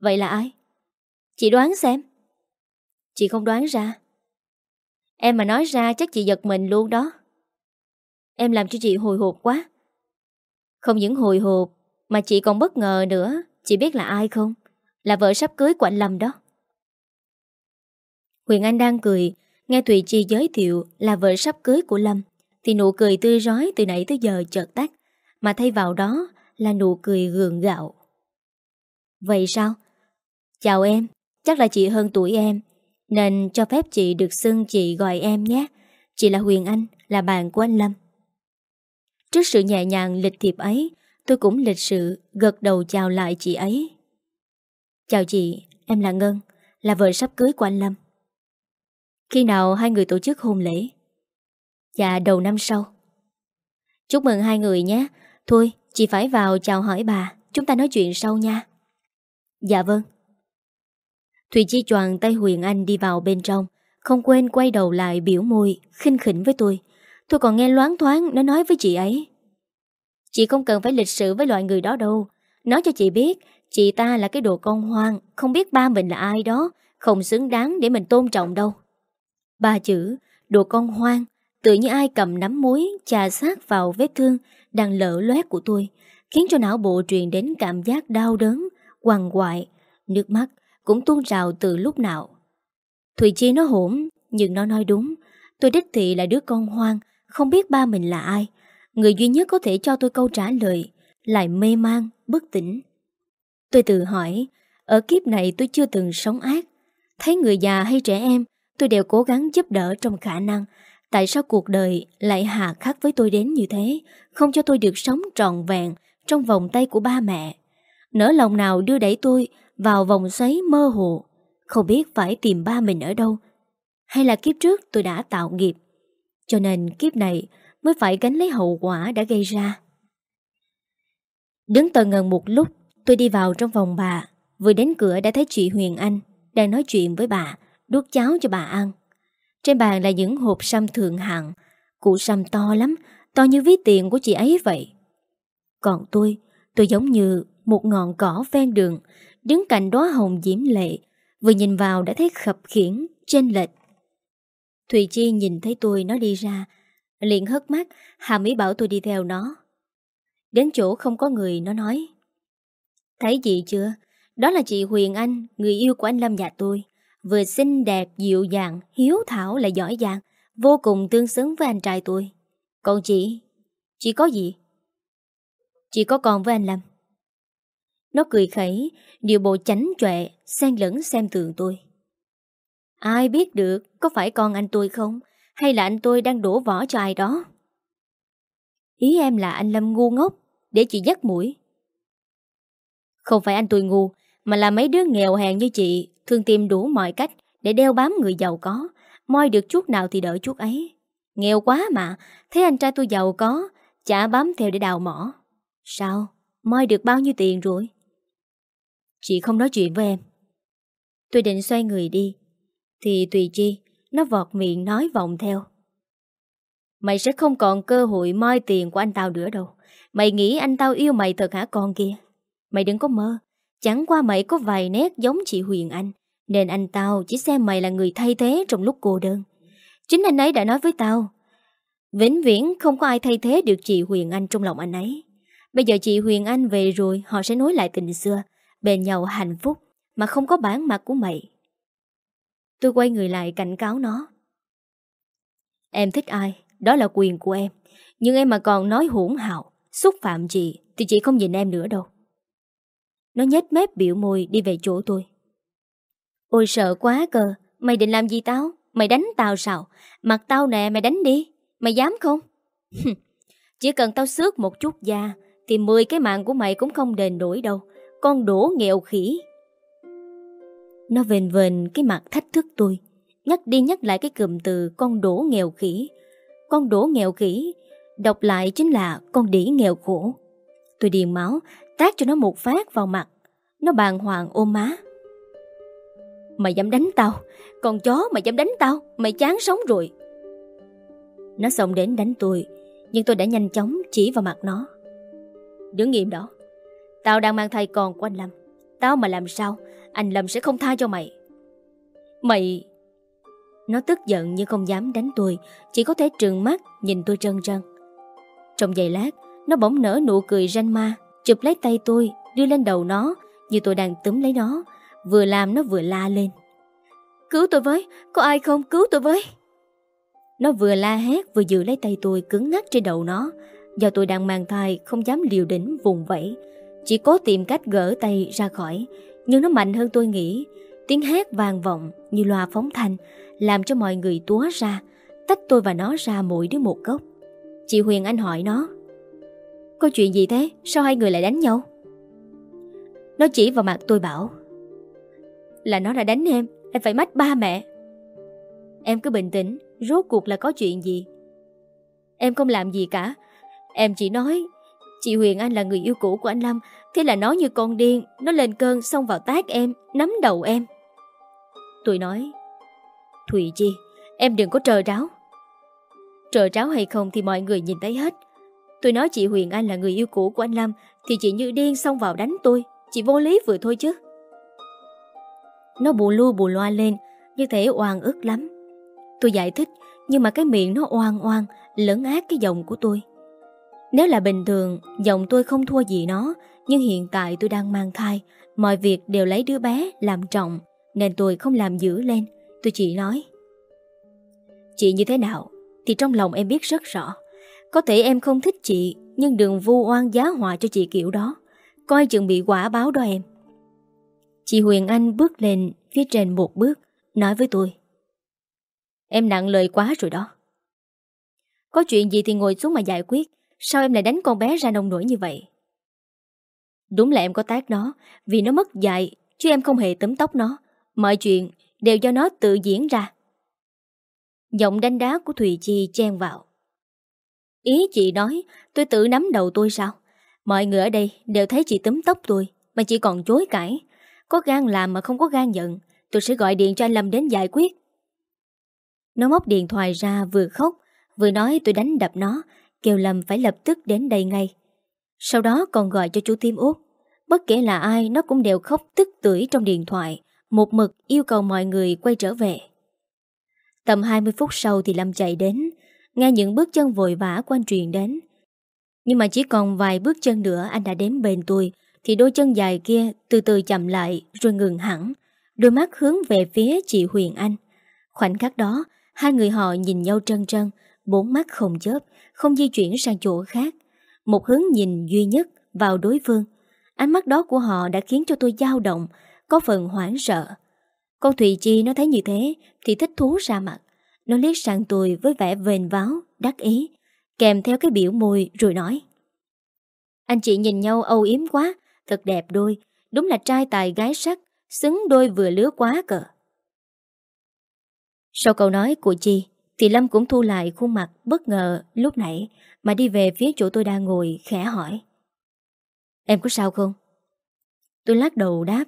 Vậy là ai? Chị đoán xem. Chị không đoán ra. Em mà nói ra chắc chị giật mình luôn đó. Em làm cho chị hồi hộp quá. Không những hồi hộp, mà chị còn bất ngờ nữa. Chị biết là ai không? Là vợ sắp cưới của anh Lâm đó. Huyền Anh đang cười, nghe Thùy Chi giới thiệu là vợ sắp cưới của Lâm, thì nụ cười tươi rói từ nãy tới giờ chợt tắt, mà thay vào đó là nụ cười gượng gạo. Vậy sao? Chào em, chắc là chị hơn tuổi em. Nên cho phép chị được xưng chị gọi em nhé Chị là Huyền Anh Là bạn của anh Lâm Trước sự nhẹ nhàng lịch thiệp ấy Tôi cũng lịch sự gật đầu chào lại chị ấy. Chào chị, Em là Ngân, Là vợ sắp cưới của anh Lâm. Khi nào hai người tổ chức hôn lễ? Dạ đầu năm sau. Chúc mừng hai người nhé. Thôi, chị phải vào chào hỏi bà. Chúng ta nói chuyện sau nha. Dạ vâng. Thùy Chi choàng tay Huyền Anh đi vào bên trong. Không quên quay đầu lại biểu môi, khinh khỉnh với tôi. Tôi còn nghe loáng thoáng nó nói với chị ấy. Chị không cần phải lịch sự với loại người đó đâu. Nói cho chị biết, Chị ta là cái đồ con hoang, Không biết ba mình là ai đó, Không xứng đáng để mình tôn trọng đâu. Ba chữ, Đồ con hoang, Tự như ai cầm nắm muối, Chà sát vào vết thương Đang lỡ loét của tôi, Khiến cho não bộ truyền đến cảm giác đau đớn, Quằn quại, Nước mắt cũng tuôn rào từ lúc nào. Thùy Chi nó hổn Nhưng nó nói đúng, Tôi đích thị là đứa con hoang, Không biết ba mình là ai Người duy nhất có thể cho tôi câu trả lời Lại mê man, bất tỉnh. Tôi tự hỏi Ở kiếp này tôi chưa từng sống ác. Thấy người già hay trẻ em Tôi đều cố gắng giúp đỡ trong khả năng. Tại sao cuộc đời lại hạ khắc với tôi đến như thế Không cho tôi được sống trọn vẹn Trong vòng tay của ba mẹ? Nỡ lòng nào đưa đẩy tôi Vào vòng xoáy mơ hồ Không biết phải tìm ba mình ở đâu Hay là kiếp trước tôi đã tạo nghiệp? Cho nên kiếp này Mới phải gánh lấy hậu quả đã gây ra. Đứng tờ ngần một lúc, Tôi đi vào trong phòng bà. Vừa đến cửa đã thấy chị Huyền Anh Đang nói chuyện với bà, Đút cháo cho bà ăn. Trên bàn là những hộp sâm thượng hạng. Cụ sâm to lắm, To như ví tiền của chị ấy vậy. Còn tôi Tôi giống như một ngọn cỏ ven đường, Đứng cạnh đóa hồng diễm lệ, Vừa nhìn vào đã thấy khập khiển Trên lệch. Thùy Chi nhìn thấy tôi nó đi ra Liền hất mắt Hàm ý bảo tôi đi theo nó. Đến chỗ không có người nó nói Thấy chị chưa? Đó là chị Huyền Anh Người yêu của anh Lâm nhà tôi. Vừa xinh đẹp, dịu dàng, hiếu thảo lại giỏi giang Vô cùng tương xứng với anh trai tôi. Còn chị? Chị có gì? Chị có con với anh Lâm. Nó cười khẩy Điều bộ chánh chọe Xen lẫn xem thường tôi. Ai biết được Có phải con anh tôi không? Hay là anh tôi đang đổ vỏ cho ai đó? Ý em là anh Lâm ngu ngốc, Để chị dắt mũi. Không phải anh tôi ngu, Mà là mấy đứa nghèo hèn như chị Thường tìm đủ mọi cách Để đeo bám người giàu có. Moi được chút nào thì đợi chút ấy. Nghèo quá mà, Thấy anh trai tôi giàu có, Chả bám theo để đào mỏ. Sao? Moi được bao nhiêu tiền rồi? Chị không nói chuyện với em. Tôi định xoay người đi. Thì tùy chi nó vọt miệng nói vọng theo. Mày sẽ không còn cơ hội moi tiền của anh tao nữa đâu. Mày nghĩ anh tao yêu mày thật hả con kia? Mày đừng có mơ. Chẳng qua mày có vài nét giống chị Huyền Anh, Nên anh tao chỉ xem mày là người thay thế trong lúc cô đơn. Chính anh ấy đã nói với tao, Vĩnh viễn không có ai thay thế được chị Huyền Anh trong lòng anh ấy. Bây giờ chị Huyền Anh về rồi, Họ sẽ nối lại tình xưa Bên nhau hạnh phúc Mà không có bản mặt của mày. Tôi quay người lại cảnh cáo nó. Em thích ai, Đó là quyền của em. Nhưng em mà còn nói hỗn hào, Xúc phạm chị, Thì chị không nhìn em nữa đâu. Nó nhếch mép biểu môi đi về chỗ tôi. Ôi sợ quá cơ, Mày định làm gì tao? Mày đánh tao sao? Mặt tao nè, mày đánh đi. Mày dám không? Chỉ cần tao xước một chút da, Thì 10 cái mạng của mày cũng không đền nổi đâu. Con đổ nghèo khỉ. Nó vền vền cái mặt thách thức tôi. Nhắc đi nhắc lại cái cụm từ Con đổ nghèo khỉ. Con đổ nghèo khỉ, Đọc lại chính là con đỉ nghèo khổ. Tôi điền máu, Tát cho nó một phát vào mặt. Nó bàng hoàng ôm má. Mày dám đánh tao. Con chó, mày dám đánh tao. Mày chán sống rồi. Nó xông đến đánh tôi, Nhưng tôi đã nhanh chóng chỉ vào mặt nó. Đứng nghiệm đó. Tao đang mang thai con của anh Lâm. Tao mà làm sao? Anh Lâm sẽ không tha cho mày. Mày, Nó tức giận nhưng không dám đánh tôi, Chỉ có thể trừng mắt nhìn tôi trân trân. Trong giây lát, Nó bỗng nở nụ cười ranh ma, Chụp lấy tay tôi, Đưa lên đầu nó, Như tôi đang túm lấy nó, Vừa làm nó vừa la lên. Cứu tôi với, Có ai không? Cứu tôi với. Nó vừa la hét, vừa giữ lấy tay tôi cứng ngắt trên đầu nó. Do tôi đang mang thai, Không dám liều đỉnh vùng vẫy. Chỉ cố tìm cách gỡ tay ra khỏi nhưng nó mạnh hơn tôi nghĩ. Tiếng hét vang vọng như loa phóng thanh, Làm cho mọi người túa ra, Tách tôi và nó ra mỗi đứa một góc. Chị Huyền Anh hỏi nó, Có chuyện gì thế? Sao hai người lại đánh nhau? Nó chỉ vào mặt tôi bảo, Là nó đã đánh em Em phải mách ba mẹ. Em cứ bình tĩnh, Rốt cuộc là có chuyện gì? Em không làm gì cả. Em chỉ nói, Chị Huyền Anh là người yêu cũ của anh Lâm Thế là nó như con điên, Nó lên cơn xông vào tác em, Nắm đầu em. Tôi nói, Thùy Chi, Em đừng có trờ ráo. Trờ ráo hay không thì mọi người nhìn thấy hết. Tôi nói chị Huyền Anh là người yêu cũ của anh Lâm, Thì chị như điên xông vào đánh tôi. Chị vô lý vừa thôi chứ. Nó bù lu bù loa lên, Như thể oan ức lắm. Tôi giải thích, Nhưng mà cái miệng nó oan oan Lẫn ác cái giọng của tôi. Nếu là bình thường, Giọng tôi không thua gì nó nhưng hiện tại tôi đang mang thai, Mọi việc đều lấy đứa bé làm trọng, Nên tôi không làm giữ lên. Tôi chỉ nói, Chị như thế nào Thì trong lòng em biết rất rõ. Có thể em không thích chị, Nhưng đừng vu oan giá họa cho chị kiểu đó. Coi chừng bị quả báo đó em. Chị Huyền Anh bước lên Phía trên một bước, Nói với tôi, Em nặng lời quá rồi đó. Có chuyện gì thì ngồi xuống mà giải quyết. Sao em lại đánh con bé ra nông nổi như vậy? Đúng là em có tác nó, Vì nó mất dạy, Chứ em không hề tấm tóc nó. Mọi chuyện đều do nó tự diễn ra. Giọng đánh đá của Thùy Chi chen vào. Ý chị nói, Tôi tự nắm đầu tôi sao? Mọi người ở đây đều thấy chị tấm tóc tôi, Mà chị còn chối cãi. Có gan làm mà không có gan giận Tôi sẽ gọi điện cho anh Lâm đến giải quyết. Nó móc điện thoại ra vừa khóc, Vừa nói tôi đánh đập nó, Kêu Lâm phải lập tức đến đây ngay. Sau đó còn gọi cho chú Tim Út. Bất kể là ai, nó cũng đều khóc tức tưởi trong điện thoại, Một mực yêu cầu mọi người quay trở về. Tầm 20 phút sau thì Lâm chạy đến, Nghe những bước chân vội vã của anh truyền đến. Nhưng mà chỉ còn vài bước chân nữa, anh đã đến bên tôi, Thì đôi chân dài kia từ từ chậm lại rồi ngừng hẳn, Đôi mắt hướng về phía chị Huyền Anh. Khoảnh khắc đó, Hai người họ nhìn nhau trân trân, Bốn mắt không chớp, Không di chuyển sang chỗ khác. Một hướng nhìn duy nhất vào đối phương. Ánh mắt đó của họ đã khiến cho tôi dao động, Có phần hoảng sợ. Con Thùy Chi nó thấy như thế Thì thích thú ra mặt. Nó liếc sang tôi với vẻ vền váo, Đắc ý, Kèm theo cái biểu môi rồi nói. Anh chị nhìn nhau âu yếm quá, Thật đẹp đôi, Đúng là trai tài gái sắc, Xứng đôi vừa lứa quá cờ. Sau câu nói của Chi thì Lâm cũng thu lại khuôn mặt bất ngờ lúc nãy Mà đi về phía chỗ tôi đang ngồi khẽ hỏi. Em có sao không? Tôi lắc đầu đáp.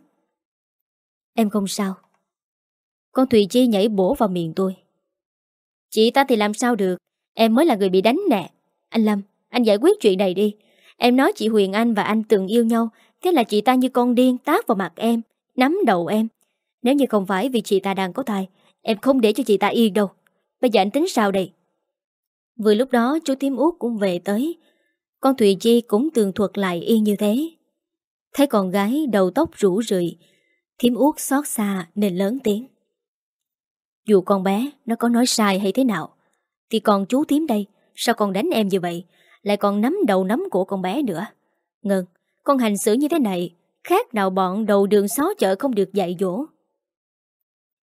Em không sao. Con Thùy Chi nhảy bổ vào miệng tôi. Chị ta thì làm sao được? Em mới là người bị đánh nè. Anh Lâm, anh giải quyết chuyện này đi. Em nói chị Huyền Anh và anh từng yêu nhau Thế là chị ta như con điên tác vào mặt em Nắm đầu em. Nếu như không phải vì chị ta đang có thai Em không để cho chị ta yên đâu. Bây giờ anh tính sao đây? Vừa lúc đó chú Tím Út cũng về tới. Con Thùy Chi cũng tường thuật lại y như thế. Thấy con gái đầu tóc rủ rượi Thiếm Út xót xa nên lớn tiếng. Dù con bé nó có nói sai hay thế nào, Thì còn chú Thiếm đây, Sao con đánh em như vậy? Lại còn nắm đầu nắm của con bé nữa. Ngân Con hành xử như thế này, Khác nào bọn đầu đường xó chợ không được dạy dỗ.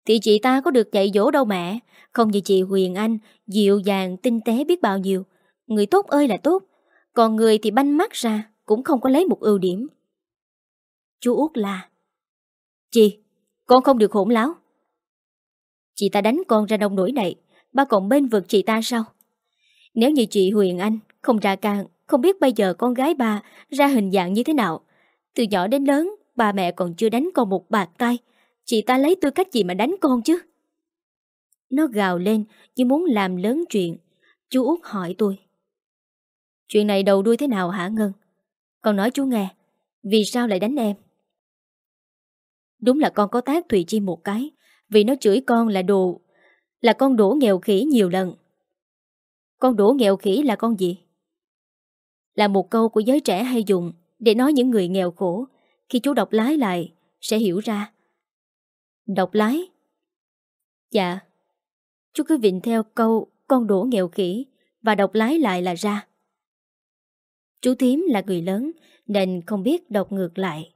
Thì chị ta có được dạy dỗ đâu mẹ. Không như chị Huyền Anh Dịu dàng tinh tế biết bao nhiêu. Người tốt ơi là tốt. Còn người thì banh mắt ra Cũng không có lấy một ưu điểm. Chú út là Chị, con không được hỗn láo. Chị ta đánh con ra đông nổi này Ba còn bên vực chị ta sao? Nếu như chị Huyền Anh Không ra càng Không biết bây giờ con gái bà Ra hình dạng như thế nào. Từ nhỏ đến lớn Bà mẹ còn chưa đánh con một bạc tay. Chị ta lấy tư cách gì mà đánh con chứ? Nó gào lên Như muốn làm lớn chuyện. Chú út hỏi tôi. Chuyện này đầu đuôi thế nào hả Ngân? Con nói chú nghe. Vì sao lại đánh em? Đúng là con có tác Thùy Chi một cái. Vì nó chửi con là đồ, Là con đổ nghèo khỉ nhiều lần. Con đổ nghèo khỉ là con gì? Là một câu của giới trẻ hay dùng Để nói những người nghèo khổ. Khi chú đọc lái lại, Sẽ hiểu ra. Đọc lái Dạ Chú cứ vịnh theo câu Con đổ nghèo khỉ Và đọc lái lại là ra Chú Thím là người lớn Nên không biết đọc ngược lại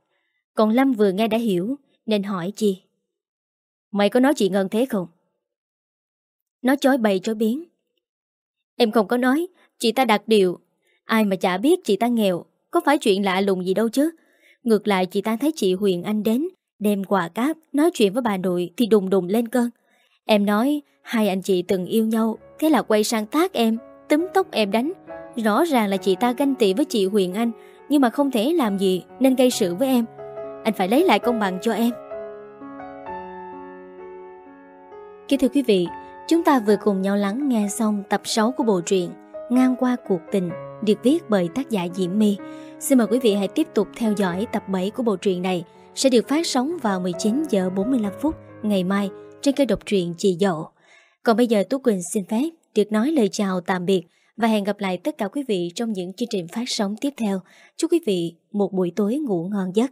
Còn Lâm vừa nghe đã hiểu nên hỏi chi Mày có nói chị Ngân thế không? Nó chối bày chối biến. Em không có nói, chị ta đặt điều. Ai mà chả biết chị ta nghèo, có phải chuyện lạ lùng gì đâu chứ. Ngược lại chị ta thấy chị Huyền Anh đến, đem quà cáp, nói chuyện với bà nội thì đùng đùng lên cơn. Em nói hai anh chị từng yêu nhau, thế là quay sang tác em, túm tóc em đánh. Rõ ràng là chị ta ganh tị với chị Huyền Anh, nhưng mà không thể làm gì nên gây sự với em. Anh phải lấy lại công bằng cho em. Kính thưa quý vị, chúng ta vừa cùng nhau lắng nghe xong tập 6 của bộ truyện Ngang qua cuộc tình được viết bởi tác giả Diễm My. Xin mời quý vị hãy tiếp tục theo dõi tập 7 của bộ truyện này sẽ được phát sóng vào 19 giờ 45 phút ngày mai trên kênh độc truyện Chị Dậu. Còn bây giờ Tú Quỳnh xin phép được nói lời chào tạm biệt và hẹn gặp lại tất cả quý vị trong những chương trình phát sóng tiếp theo. Chúc quý vị một buổi tối ngủ ngon giấc.